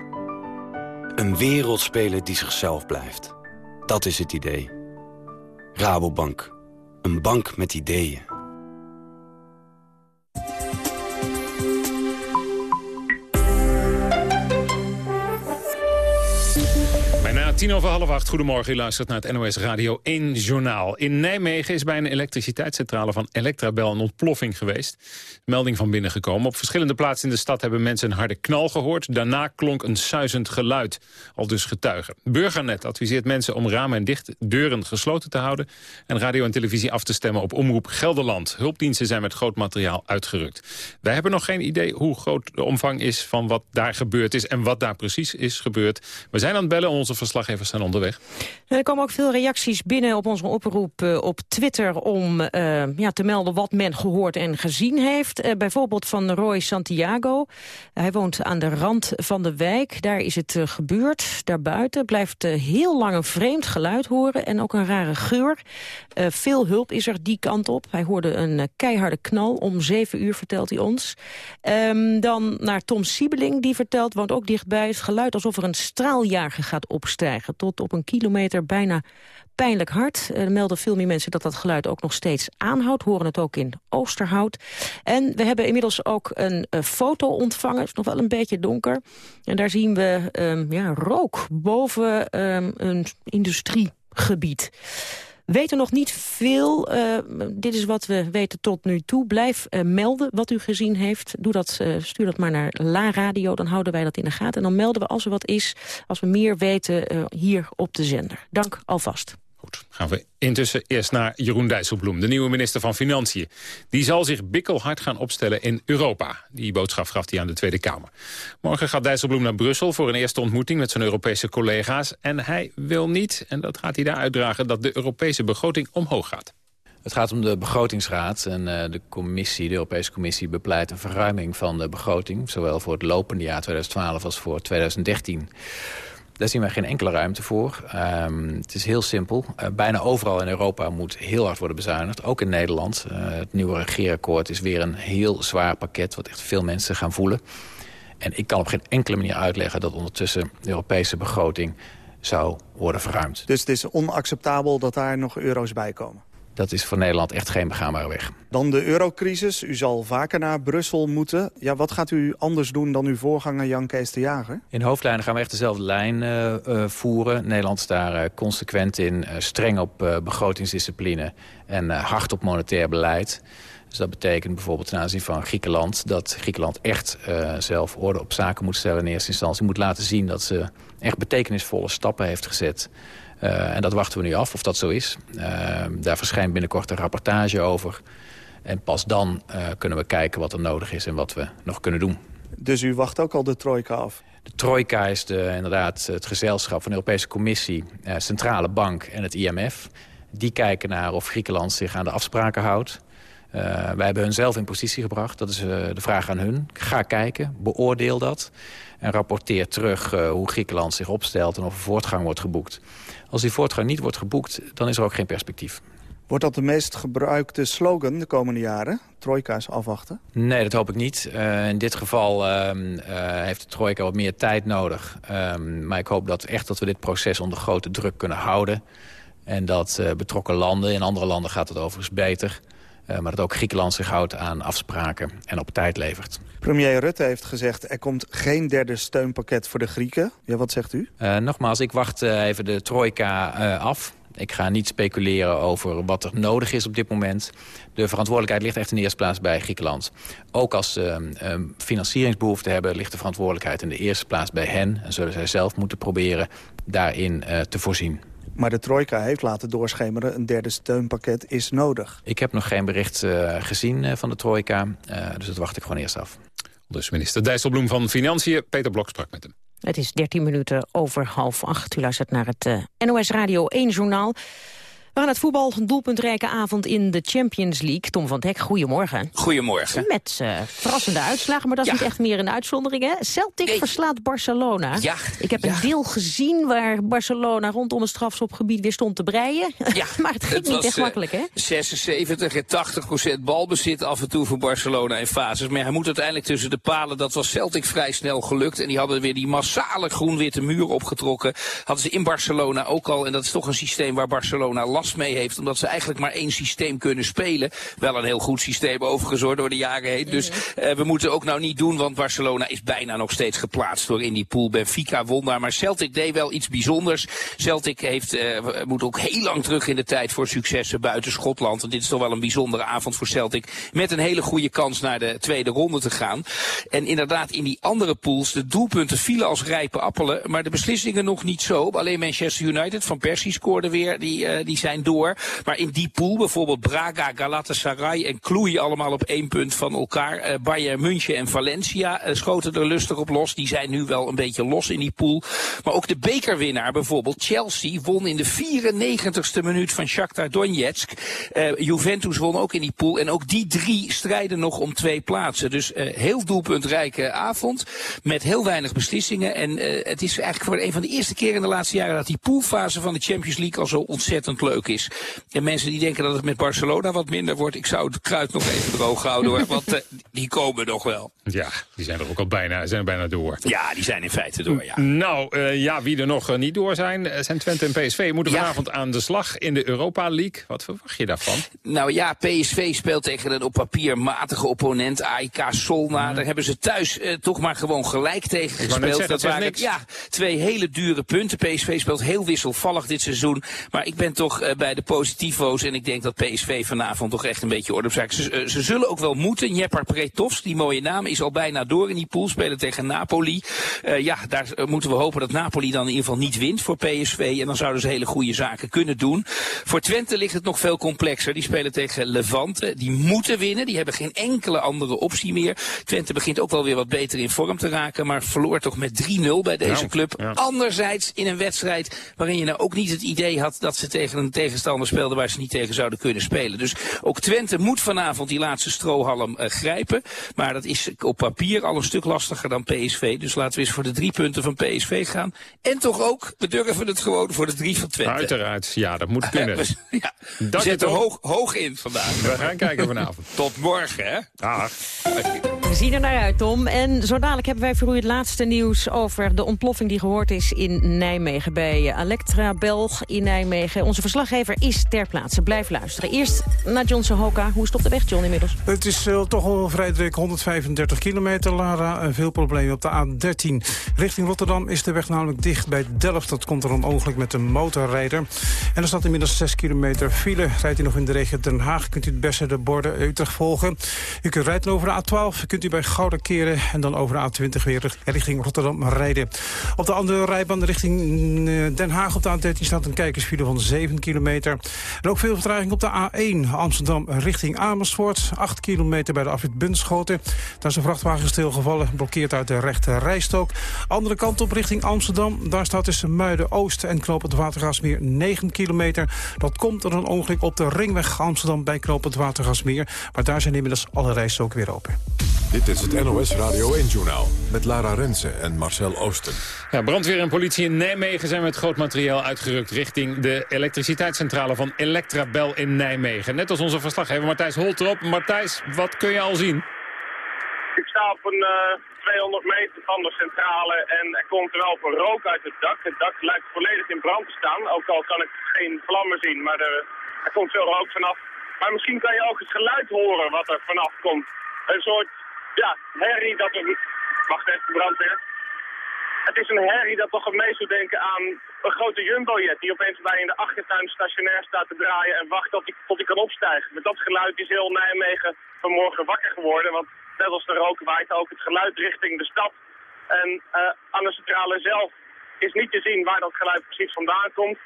Een wereldspeler die zichzelf blijft. Dat is het idee. Rabobank. Een bank met ideeën. Tien over half acht. Goedemorgen, u luistert naar het NOS Radio 1 Journaal. In Nijmegen is bij een elektriciteitscentrale van Electrabel een ontploffing geweest. Melding van binnen gekomen. Op verschillende plaatsen in de stad hebben mensen een harde knal gehoord. Daarna klonk een suizend geluid, al dus getuigen. Burgernet adviseert mensen om ramen en dicht deuren gesloten te houden... en radio en televisie af te stemmen op Omroep Gelderland. Hulpdiensten zijn met groot materiaal uitgerukt. Wij hebben nog geen idee hoe groot de omvang is van wat daar gebeurd is... en wat daar precies is gebeurd. We zijn aan het bellen, onze verslaggevers zijn onderweg. Er komen ook veel reacties binnen op onze oproep uh, op Twitter... om uh, ja, te melden wat men gehoord en gezien heeft. Uh, bijvoorbeeld van Roy Santiago. hij woont aan de rand van de wijk. Daar is het gebeurd. Daarbuiten blijft heel lang een vreemd geluid horen... en ook een rare geur. veel hulp is er die kant op. Hij hoorde een keiharde knal. Om zeven uur vertelt hij ons. Um, dan naar Tom Siebeling. Die vertelt, woont ook dichtbij. Het geluid alsof er een straaljager gaat Tot op een kilometer bijna pijnlijk hard. Er melden veel meer mensen dat dat geluid ook nog steeds aanhoudt. Horen het ook in Oosterhout. En we hebben inmiddels ook een uh, foto ontvangen. Het is nog wel een beetje donker. En daar zien we um, ja, rook boven um, een industriegebied weten nog niet veel. Uh, dit is wat we weten tot nu toe. Blijf uh, melden wat u gezien heeft. Doe dat, uh, stuur dat maar naar La Radio, dan houden wij dat in de gaten. En dan melden we als er wat is, als we meer weten, hier op de zender. Dank alvast. Gaan we intussen eerst naar Jeroen Dijsselbloem, de nieuwe minister van Financiën. Die zal zich bikkelhard gaan opstellen in Europa. Die boodschap gaf hij aan de Tweede Kamer. Morgen gaat Dijsselbloem naar Brussel voor een eerste ontmoeting met zijn Europese collega's. En hij wil niet, en dat gaat hij daar uitdragen, dat de Europese begroting omhoog gaat. Het gaat om de begrotingsraad en uh, de commissie, de Europese Commissie bepleit een verruiming van de begroting. Zowel voor het lopende jaar 2012 als voor 2013. Daar zien wij geen enkele ruimte voor. Um, het is heel simpel. Uh, bijna overal in Europa moet heel hard worden bezuinigd. Ook in Nederland. Uh, het nieuwe regeerakkoord is weer een heel zwaar pakket... wat echt veel mensen gaan voelen. En ik kan op geen enkele manier uitleggen... dat ondertussen de Europese begroting zou worden verruimd. Dus het is onacceptabel dat daar nog euro's bij komen? Dat is voor Nederland echt geen begaanbare weg. Dan de eurocrisis. U zal vaker naar Brussel moeten. Ja, wat gaat u anders doen dan uw voorganger Jan Kees de Jager? In hoofdlijnen gaan we echt dezelfde lijn uh, uh, voeren. Nederland is daar uh, consequent in. streng op begrotingsdiscipline en hard op monetair beleid. Dus dat betekent bijvoorbeeld ten aanzien van Griekenland... dat Griekenland echt zelf orde op zaken moet stellen in eerste instantie. Moet laten zien dat ze echt betekenisvolle stappen heeft gezet... Uh, en dat wachten we nu af of dat zo is. Uh, daar verschijnt binnenkort een rapportage over. En pas dan uh, kunnen we kijken wat er nodig is en wat we nog kunnen doen. Dus u wacht ook al de trojka af? De trojka is de, inderdaad het gezelschap van de Europese Commissie, Centrale Bank en het IMF. Die kijken naar of Griekenland zich aan de afspraken houdt. Uh, wij hebben hun zelf in positie gebracht. Dat is uh, de vraag aan hun. Ga kijken, beoordeel dat. En rapporteer terug uh, hoe Griekenland zich opstelt en of er voortgang wordt geboekt. Als die voortgang niet wordt geboekt, dan is er ook geen perspectief. Wordt dat de meest gebruikte slogan de komende jaren? Trojka's afwachten? Nee, dat hoop ik niet. Uh, in dit geval uh, uh, heeft de trojka wat meer tijd nodig. Ehm, maar ik hoop dat echt dat we dit proces onder grote druk kunnen houden. En dat betrokken landen, in andere landen gaat het overigens beter... maar dat ook Griekenland zich houdt aan afspraken en op tijd levert. Premier Rutte heeft gezegd... er komt geen derde steunpakket voor de Grieken. Ja, wat zegt u? Uh, nogmaals, ik wacht uh, even de trojka af. Ik ga niet speculeren over wat er nodig is op dit moment. De verantwoordelijkheid ligt echt in de eerste plaats bij Griekenland. Ook als ze financieringsbehoeften hebben... ligt de verantwoordelijkheid in de eerste plaats bij hen. En zullen zij zelf moeten proberen daarin te voorzien. Maar de trojka heeft laten doorschemeren... een derde steunpakket is nodig. Ik heb nog geen bericht gezien van de trojka. dus dat wacht ik gewoon eerst af. Dus minister Dijsselbloem van Financiën, Peter Blok sprak met hem. Het is 13 minuten over half acht. U luistert naar het uh, NOS Radio 1 journaal. We gaan het voetbal, een doelpuntrijke avond in de Champions League. Tom van Dek, goedemorgen. Goedemorgen. Met uh, verrassende uitslagen, maar dat is niet echt meer een uitzondering. Hè? Celtic verslaat Barcelona. Ja. Ik heb een deel gezien waar Barcelona rondom het strafschopgebied weer stond te breien. Ja. maar het ging het niet echt uh, makkelijk, hè? 76 en 80 procent balbezit af en toe voor Barcelona in fases. Maar hij moet uiteindelijk tussen de palen. Dat was Celtic vrij snel gelukt. En die hadden weer die massale groen-witte muur opgetrokken. Hadden ze in Barcelona ook al. En dat is toch een systeem waar Barcelona last mee heeft. Omdat ze eigenlijk maar één systeem kunnen spelen. Wel een heel goed systeem overigens hoor, door de jaren heen. Dus uh, we moeten ook nou niet doen, want Barcelona is bijna nog steeds geplaatst door in die pool. Benfica won daar, maar Celtic deed wel iets bijzonders. Celtic heeft, uh, moet ook heel lang terug in de tijd voor successen buiten Schotland. En dit is toch wel een bijzondere avond voor Celtic. Met een hele goede kans naar de tweede ronde te gaan. En inderdaad, in die andere pools, de doelpunten vielen als rijpe appelen. Maar de beslissingen nog niet zo. Alleen Manchester United van Persie scoorde weer, die, uh, die zijn door. Maar in die pool, bijvoorbeeld Braga, Galatasaray en Cluj allemaal op één punt van elkaar. Uh, Bayern München en Valencia uh, schoten er lustig op los. Die zijn nu wel een beetje los in die pool. Maar ook de bekerwinnaar bijvoorbeeld, Chelsea, won in de 94ste minuut van Shakhtar Donetsk. Uh, Juventus won ook in die pool. En ook die drie strijden nog om twee plaatsen. Dus heel doelpuntrijke avond. Met heel weinig beslissingen. En het is eigenlijk voor een van de eerste keren in de laatste jaren dat die poolfase van de Champions League al zo ontzettend leuk is. En mensen die denken dat het met Barcelona wat minder wordt. Ik zou het kruid nog even droog houden hoor. Want uh, die komen nog wel. Ja, die zijn er ook al bijna, zijn er bijna door. Ja, die zijn in feite door, ja. Nou, uh, ja, wie er nog uh, niet door zijn, zijn Twente en PSV. Moeten vanavond aan de slag in de Europa League. Wat verwacht je daarvan? Nou ja, PSV speelt tegen een op papier matige opponent, AIK Solna. Mm. Daar hebben ze thuis uh, toch maar gewoon gelijk tegen gespeeld. Zeggen, dat waren ja, twee hele dure punten. PSV speelt heel wisselvallig dit seizoen. Maar ik ben toch bij de positivo's en ik denk dat PSV vanavond toch echt een beetje orde op zaak. Ze, uh, ze zullen ook wel moeten. Njepar Pretovs, die mooie naam, is al bijna door in die pool. Spelen tegen Napoli. Uh, ja, daar moeten we hopen dat Napoli dan in ieder geval niet wint voor PSV. En dan zouden ze hele goede zaken kunnen doen. Voor Twente ligt het nog veel complexer. Die spelen tegen Levante. Die moeten winnen. Die hebben geen enkele andere optie meer. Twente begint ook wel weer wat beter in vorm te raken. Maar verloor toch met 3-0 bij deze Nou, club. ja. Anderzijds in een wedstrijd waarin je nou ook niet het idee had dat ze tegen een tegenstander speelden waar ze niet tegen zouden kunnen spelen. Dus ook Twente moet vanavond die laatste strohalm uh, grijpen. Maar dat is op papier al een stuk lastiger dan PSV. Dus laten we eens voor de drie punten van PSV gaan. En toch ook, we durven het gewoon voor de drie van Twente. Uiteraard, ja, dat moet kunnen. We, ja, we toch- hoog, hoog in vandaag. We gaan kijken vanavond. Tot morgen, hè? Dag. We zien er naar uit, Tom. En zo dadelijk hebben wij voor u het laatste nieuws over de ontploffing die gehoord is in Nijmegen. Bij Electra Belg in Nijmegen. Onze verslaggever is ter plaatse. Blijf luisteren. Eerst naar John Sohoka. Hoe op de weg, John, inmiddels? Het is uh, toch wel vrij druk, 135 kilometer, Lara. Uh, veel problemen op de A13. Richting Rotterdam is de weg namelijk dicht bij Delft. Dat komt er een ongeluk met een motorrijder. En er staat inmiddels 6 kilometer file. Rijdt u nog in de regio Den Haag, kunt u het beste de borden Utrecht volgen. U kunt rijden over de A12, kunt u bij Gouda keren... en dan over de A20 weer richting Rotterdam rijden. Op de andere rijbaan richting uh, Den Haag op de A13 staat een kijkersfile van 7 kilometer. En ook veel vertraging op de A1 Amsterdam richting Amersfoort. 8 kilometer bij de afrit Bunschoten. Daar is een vrachtwagen stilgevallen, blokkeert uit de rechte rijstok. Andere kant op richting Amsterdam. Daar staat tussen Muiden-Oost en Knoop het Watergasmeer 9 kilometer. Dat komt door een ongeluk op de ringweg Amsterdam bij Knoop het Watergasmeer. Maar daar zijn inmiddels alle rijstroken weer open. Dit is het NOS Radio 1-journaal met Lara Rensen en Marcel Oosten. Ja, brandweer en politie in Nijmegen zijn met groot materiaal uitgerukt... richting de elektriciteitscentrale van Electrabel in Nijmegen. Net als onze verslaggever Martijs Holtrop. Martijs, wat kun je al zien? Ik sta op een uh, 200 meter van de centrale en er komt wel voor rook uit het dak. Het dak lijkt volledig in brand te staan, ook al kan ik geen vlammen zien, maar er, er komt veel rook vanaf. Maar misschien kan je ook het geluid horen wat er vanaf komt. Een soort, ja, herrie dat er... Wacht even, de brandweer. Het is een herrie dat toch het meest doet denken aan een grote jumbojet die opeens bij in de achtertuin stationair staat te draaien en wacht tot hij tot kan opstijgen. Met dat geluid is heel Nijmegen vanmorgen wakker geworden, want net als de rook waait ook het geluid richting de stad. En uh, aan de centrale zelf is niet te zien waar dat geluid precies vandaan komt.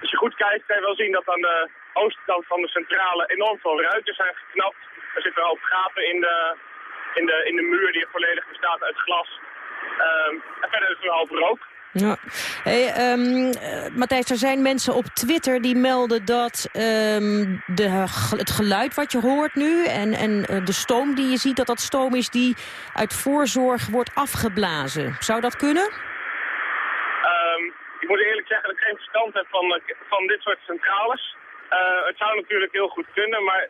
Als je goed kijkt kan je wel zien dat aan de oostkant van de centrale enorm veel ruiten zijn geknapt. Er zitten ook gaten in de, in, de, in de muur die volledig bestaat uit glas. Um, en verder is er een hoop rook. Ja. Hey, um, uh, Matthijs, er zijn mensen op Twitter die melden dat um, de, het geluid wat je hoort nu... en, en uh, de stoom die je ziet, dat dat stoom is die uit voorzorg wordt afgeblazen. Zou dat kunnen? Um, ik moet eerlijk zeggen dat ik geen verstand heb van, van dit soort centrales. Uh, het zou natuurlijk heel goed kunnen, maar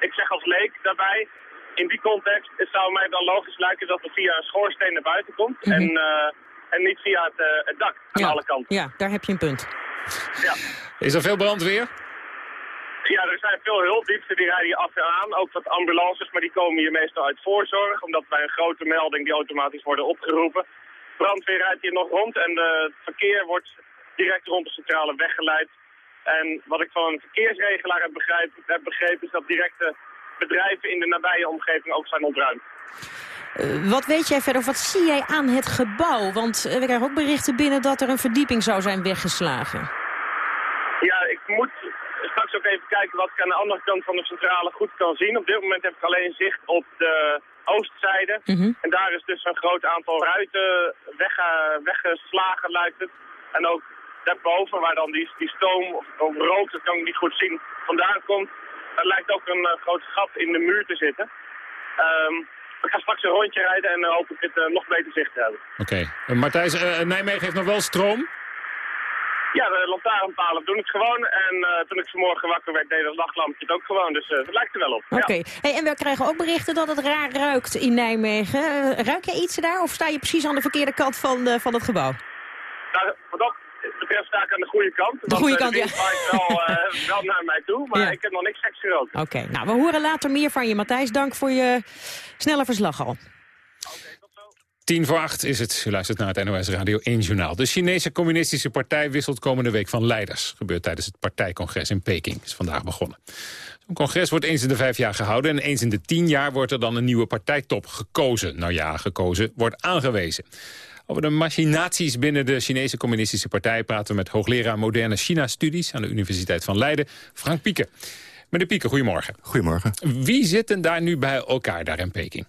ik zeg als leek daarbij... In die context het zou mij dan logisch lijken dat het via een schoorsteen naar buiten komt. Mm -hmm. en, uh, en niet via het, uh, het dak aan ja. alle kanten. Ja, daar heb je een punt. Ja. Is er veel brandweer? Ja, er zijn veel hulpdiensten die rijden hier af en aan. Ook wat ambulances, maar die komen hier meestal uit voorzorg. Omdat bij een grote melding die automatisch worden opgeroepen. Brandweer rijdt hier nog rond en het verkeer wordt direct rond de centrale weggeleid. En wat ik van een verkeersregelaar heb, begrepen, heb begrepen is dat directe bedrijven in de nabije omgeving ook zijn ontruimd. Uh, wat weet jij verder, of wat zie jij aan het gebouw? Want uh, we krijgen ook berichten binnen dat er een verdieping zou zijn weggeslagen. Ja, ik moet straks ook even kijken wat ik aan de andere kant van de centrale goed kan zien. Op dit moment heb ik alleen zicht op de oostzijde. Mm -hmm. En daar is dus een groot aantal ruiten weg, weggeslagen, lijkt het. En ook daarboven, waar dan die, die stoom of, of rook, dat kan ik niet goed zien, vandaan komt. Er lijkt ook een uh, groot gat in de muur te zitten. Um, ik ga straks een rondje rijden en uh, hoop ik het uh, nog beter zicht te hebben. Oké. Okay. Matthijs, Nijmegen heeft nog wel stroom? Ja, de lantaarnpalen doen het gewoon. En toen ik vanmorgen wakker werd, deed het nachtlampje het ook gewoon. Dus het lijkt er wel op. Oké. Okay. Ja. Hey, en we krijgen ook berichten dat het raar ruikt in Nijmegen. ruik jij iets daar of sta je precies aan de verkeerde kant van, van het gebouw? Nou, wat dat betreft sta ik aan de goede kant. De goede kant, ja. wel, uh, wel naar mij toe, maar ja. ik heb nog niks geroken. Oké, okay, nou, we horen later meer van je, Matthijs. Dank voor je snelle verslag al. Tien voor acht is het. U luistert naar het NOS Radio 1 Journaal. De Chinese Communistische Partij wisselt komende week van leiders. Gebeurt tijdens het partijcongres in Peking. is vandaag begonnen. Zo'n congres wordt eens in de vijf jaar gehouden... en eens in de tien jaar wordt er dan een nieuwe partijtop gekozen. Nou ja, gekozen wordt aangewezen. Over de machinaties binnen de Chinese Communistische Partij... praten we met hoogleraar moderne China-studies... aan de Universiteit van Leiden, Frank Pieken. Meneer Pieken, goedemorgen. Goedemorgen. Wie zitten daar nu bij elkaar, daar in Peking?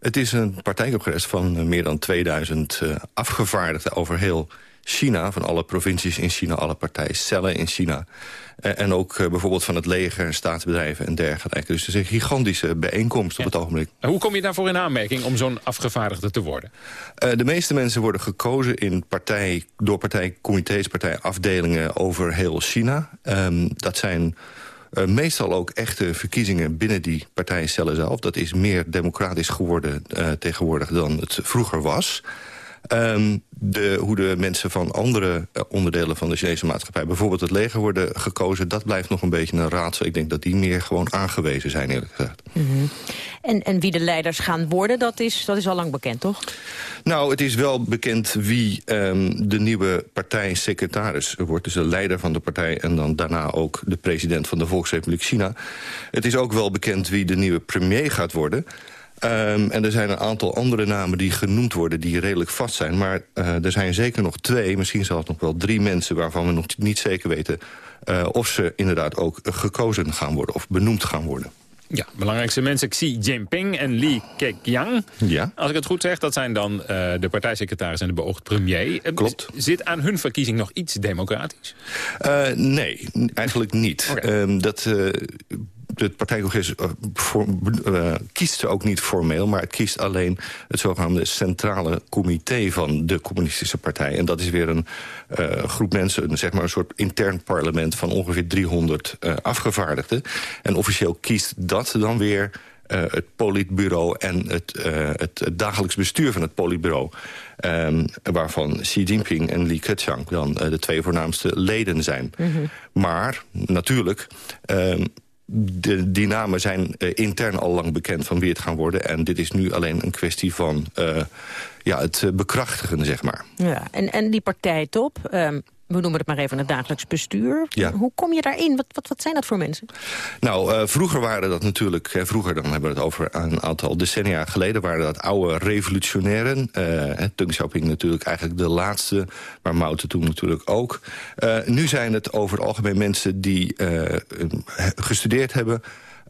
Het is een partijcongres van meer dan 2000 uh, afgevaardigden over heel China... van alle provincies in China, alle partijcellen in China... Uh, en ook uh, bijvoorbeeld van het leger, staatsbedrijven en dergelijke. Dus het is een gigantische bijeenkomst ja. op het ogenblik. En hoe kom je daarvoor in aanmerking om zo'n afgevaardigde te worden? Uh, de meeste mensen worden gekozen in partij, door partijcomité's, partijafdelingen over heel China. Um, dat zijn... Uh, meestal ook echte verkiezingen binnen die partijcellen zelf. Dat is meer democratisch geworden uh, tegenwoordig dan het vroeger was. Um, de, hoe de mensen van andere uh, onderdelen van de Chinese maatschappij... bijvoorbeeld het leger worden gekozen... dat blijft nog een beetje een raadsel. Ik denk dat die meer gewoon aangewezen zijn, eerlijk gezegd. Mm -hmm. en, en wie de leiders gaan worden, dat is, dat is al lang bekend, toch? Nou, het is wel bekend wie um, de nieuwe partijsecretaris wordt. Dus de leider van de partij en dan daarna ook de president van de Volksrepubliek China. Het is ook wel bekend wie de nieuwe premier gaat worden... Um, en er zijn een aantal andere namen die genoemd worden... die redelijk vast zijn. Maar uh, er zijn zeker nog twee, misschien zelfs nog wel drie mensen... waarvan we nog niet zeker weten uh, of ze inderdaad ook gekozen gaan worden... of benoemd gaan worden. Ja, belangrijkste mensen Xi Jinping en Li Keqiang. Ja. Als ik het goed zeg, dat zijn dan uh, de partijsecretaris en de beoogd premier. Klopt. Zit aan hun verkiezing nog iets democratisch? Uh, nee, eigenlijk niet. Okay. Um, dat... Uh, het partijcongres uh, voor, uh, kiest ze ook niet formeel... maar het kiest alleen het zogenaamde centrale comité van de communistische partij. En dat is weer een uh, groep mensen, zeg maar een soort intern parlement... van ongeveer 300 afgevaardigden. En officieel kiest dat dan weer... Het politbureau en het, het, het, dagelijks bestuur van het politbureau. Um, waarvan Xi Jinping en Li Keqiang dan de twee voornaamste leden zijn. Mm -hmm. Maar natuurlijk... Um, de, die namen zijn uh, intern al lang bekend van wie het gaan worden. En dit is nu alleen een kwestie van uh, ja, het uh, bekrachtigen, zeg maar. Ja, en, en die partijtop, um, we noemen het maar even het dagelijks bestuur. Ja. Hoe kom je daarin? Wat, wat, wat zijn dat voor mensen? Nou, uh, vroeger waren dat natuurlijk... Uh, vroeger, dan hebben we het over een aantal decennia geleden... waren dat oude revolutionairen. Uh, Deng Xiaoping natuurlijk eigenlijk de laatste... maar Mao Zedong natuurlijk ook. nu zijn het over het algemeen mensen die gestudeerd hebben...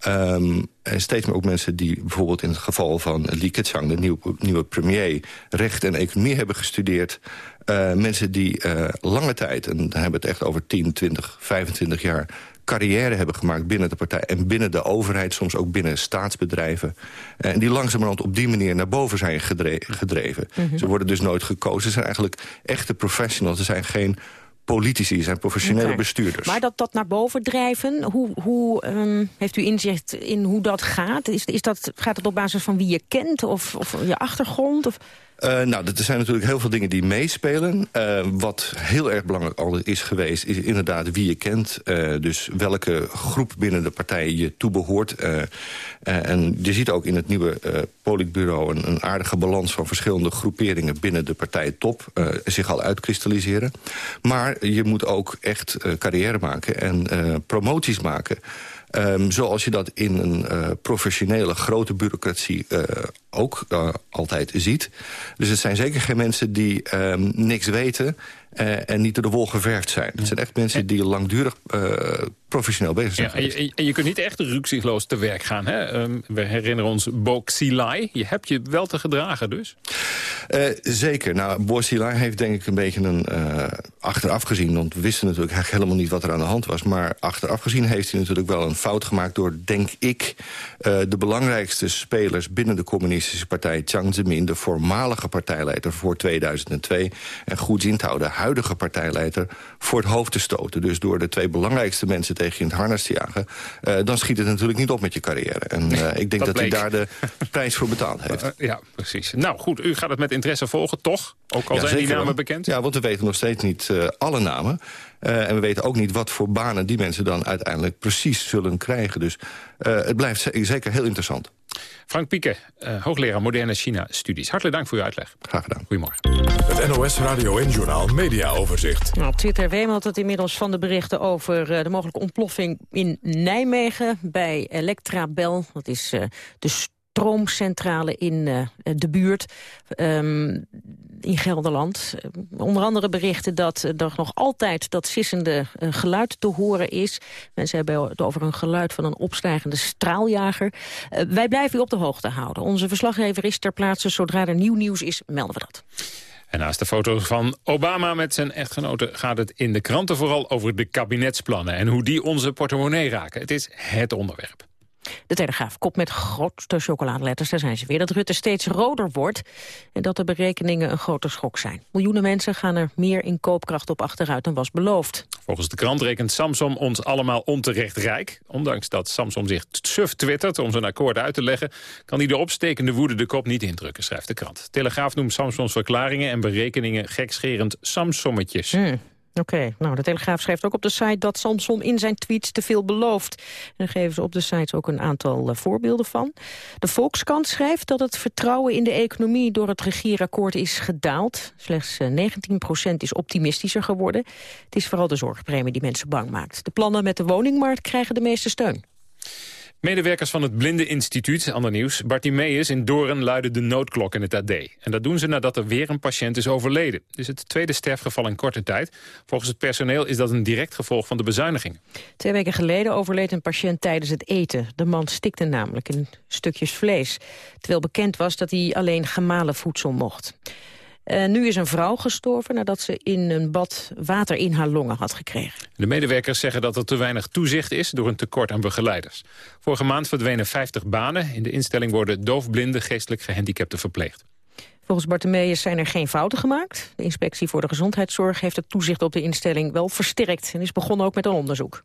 Um, en steeds meer ook mensen die bijvoorbeeld in het geval van Li Keqiang... de nieuwe, nieuwe premier, recht en economie hebben gestudeerd. Uh, mensen die uh, lange tijd, en dan hebben we het echt over 10, 20, 25 jaar... carrière hebben gemaakt binnen de partij en binnen de overheid... soms ook binnen staatsbedrijven. Uh, en die langzamerhand op die manier naar boven zijn gedre gedreven. Mm -hmm. Ze worden dus nooit gekozen. Ze zijn eigenlijk echte professionals. Ze zijn geen politici, zijn professionele okay. bestuurders. Maar dat, dat naar boven drijven, hoe, hoe um, heeft u inzicht in hoe dat gaat? Is, is dat, gaat het op basis van wie je kent of, of je achtergrond? Of... Uh, nou, er zijn natuurlijk heel veel dingen die meespelen. Uh, wat heel erg belangrijk al is geweest, is inderdaad wie je kent. Uh, dus welke groep binnen de partij je toebehoort. en je ziet ook in het nieuwe politbureau... Een, een, aardige balans van verschillende groeperingen binnen de partijtop... zich al uitkristalliseren. Maar je moet ook echt carrière maken en promoties maken... Um, zoals je dat in een uh, professionele grote bureaucratie uh, ook uh, altijd ziet. Dus het zijn zeker geen mensen die um, niks weten... en niet door de wol geverfd zijn. Het zijn echt mensen die langdurig professioneel bezig zijn. Ja, en, je, en, je, kunt niet echt rukzichtloos te werk gaan. Hè? Um, we herinneren ons Bo Xilai. Je hebt je wel te gedragen dus. Uh, zeker. Nou, Bo Xilai heeft denk ik een beetje een... Achteraf gezien, want we wisten natuurlijk eigenlijk helemaal niet wat er aan de hand was. Maar achteraf gezien heeft hij natuurlijk wel een fout gemaakt... door, denk ik, de belangrijkste spelers binnen de communistische partij... Chiang Zemin, de voormalige partijleider voor 2002... en Hu Jintao, de huidige partijleider, voor het hoofd te stoten. Dus door de twee belangrijkste mensen tegen je in het harnas te jagen... Uh, dan schiet het natuurlijk niet op met je carrière. En uh, ik denk dat, dat hij daar de prijs voor betaald heeft. Uh, ja, precies. Nou goed, u gaat het met interesse volgen, toch? Ook al ja, zijn die namen bekend? Ja, want we weten nog steeds niet alle namen. En we weten ook niet wat voor banen die mensen dan uiteindelijk precies zullen krijgen. Dus het blijft zeker heel interessant. Frank Pieke, uh, hoogleraar moderne China-studies. Hartelijk dank voor uw uitleg. Graag gedaan. Goedemorgen. Het NOS Radio en Journal Media Overzicht. Nou, op Twitter wemelt het inmiddels van de berichten over uh, de mogelijke ontploffing in Nijmegen bij Electrabel. Dat is uh, de stroomcentrale in uh, de buurt um, in Gelderland. onder andere berichten dat er nog altijd dat sissende uh, geluid te horen is. Mensen hebben het over een geluid van een opstijgende straaljager. Uh, wij blijven u op de hoogte houden. Onze verslaggever is ter plaatse. Zodra er nieuw nieuws is, melden we dat. En naast de foto's van Obama met zijn echtgenote gaat het in de kranten vooral over de kabinetsplannen en hoe die onze portemonnee raken. Het is het onderwerp. De Telegraaf kop met grote chocoladeletters, daar zijn ze weer, dat Rutte steeds roder wordt en dat de berekeningen een grote schok zijn. Miljoenen mensen gaan er meer in koopkracht op achteruit dan was beloofd. Volgens de krant rekent Samsom ons allemaal onterecht rijk. Ondanks dat Samsom zich suf twittert om zijn akkoord uit te leggen... kan hij de opstekende woede de kop niet indrukken, schrijft de krant. Telegraaf noemt Samsoms verklaringen en berekeningen gekscherend Samsommetjes. Hmm. Oké, nou de Telegraaf schrijft ook op de site dat Samson in zijn tweets te veel belooft. En dan geven ze op de site ook een aantal uh, voorbeelden van. De Volkskrant schrijft dat het vertrouwen in de economie door het regierakkoord is gedaald. Slechts uh, 19% is optimistischer geworden. Het is vooral de zorgpremie die mensen bang maakt. De plannen met de woningmarkt krijgen de meeste steun. Medewerkers van het Blinde Instituut, ander nieuws, Bartimeus in Doorn luiden de noodklok in het AD. En dat doen ze nadat er weer een patiënt is overleden. Dus het tweede sterfgeval in korte tijd. Volgens het personeel is dat een direct gevolg van de bezuiniging. Twee weken geleden overleed een patiënt tijdens het eten. De man stikte namelijk in stukjes vlees. Terwijl bekend was dat hij alleen gemalen voedsel mocht. Uh, nu is een vrouw gestorven nadat ze in een bad water in haar longen had gekregen. De medewerkers zeggen dat er te weinig toezicht is door een tekort aan begeleiders. Vorige maand verdwenen 50 banen. In de instelling worden doofblinden geestelijk gehandicapten verpleegd. Volgens Bartemeus zijn er geen fouten gemaakt. De inspectie voor de gezondheidszorg heeft het toezicht op de instelling wel versterkt... en is begonnen ook met een onderzoek.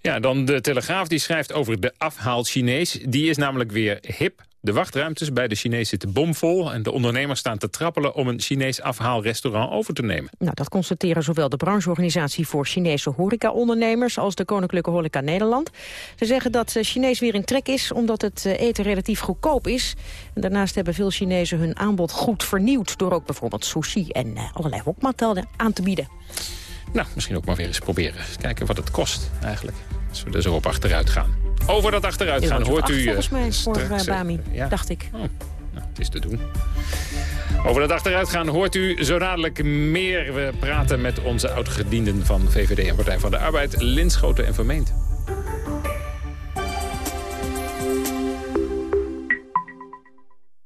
Ja, dan de Telegraaf die schrijft over de afhaal Chinees. Die is namelijk weer hip, de wachtruimtes bij de Chinees zitten bomvol... en de ondernemers staan te trappelen om een Chinees afhaalrestaurant over te nemen. Nou, dat constateren zowel de brancheorganisatie voor Chinese horecaondernemers... als de Koninklijke Horeca Nederland. Ze zeggen dat eh, Chinees weer in trek is omdat het eh, eten relatief goedkoop is. En daarnaast hebben veel Chinezen hun aanbod goed vernieuwd... door ook bijvoorbeeld sushi en eh, allerlei hokmaaltijden aan te bieden. Nou, misschien ook maar weer eens proberen. kijken wat het kost eigenlijk. Als we er zo op achteruit gaan. Over dat achteruit gaan hoort u... volgens mij voor straks, Bami, ja. dacht ik. Oh, nou, het is te doen. Over dat achteruit gaan hoort u zo dadelijk meer. We praten met onze oud-gedienden van VVD en Partij van de Arbeid... Linschoten en Vermeend.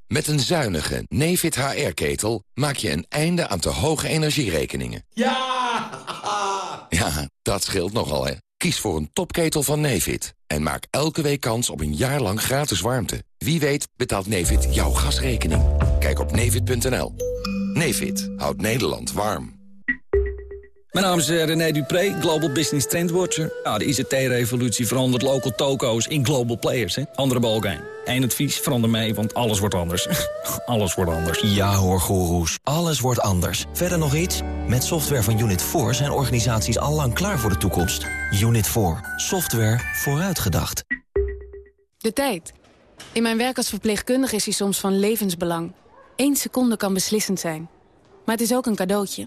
Met een zuinige Nefit HR-ketel maak je een einde aan te hoge energierekeningen. Ja! Ja, dat scheelt nogal, hè. Kies voor een topketel van Nefit en maak elke week kans op een jaar lang gratis warmte. Wie weet betaalt Nefit jouw gasrekening. Kijk op nefit.nl. Nefit houdt Nederland warm. Mijn naam is eh, René Dupré, Global Business Trend Watcher. Ja, de ICT-revolutie verandert local toko's in global players. Hè? Andere balkijn. Eén advies, verander mee, want alles wordt anders. alles wordt anders. Ja hoor, goeroes. Alles wordt anders. Verder nog iets? Met software van Unit 4 zijn organisaties al lang klaar voor de toekomst. Unit 4. Software vooruitgedacht. De tijd. In mijn werk als verpleegkundige is hij soms van levensbelang. Eén seconde kan beslissend zijn. Maar het is ook een cadeautje.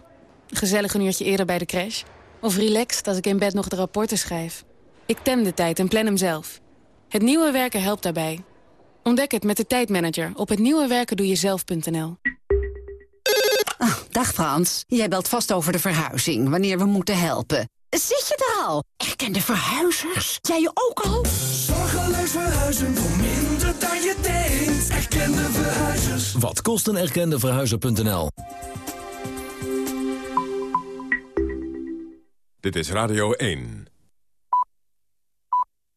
Gezellig een uurtje eerder bij de crash. Of relaxed als ik in bed nog de rapporten schrijf. Ik tem de tijd en plan hem zelf. Het nieuwe werken helpt daarbij. Ontdek het met de tijdmanager op hetnieuwewerkendoejezelf.nl. Ah, dag Frans, jij belt vast over de verhuizing, wanneer we moeten helpen. Zit je er al? Erkende verhuizers? Jij je ook al? Zorgeloos verhuizen voor minder dan je denkt. Erkende verhuizers. Wat kost een erkende verhuizer.nl? Dit is Radio 1.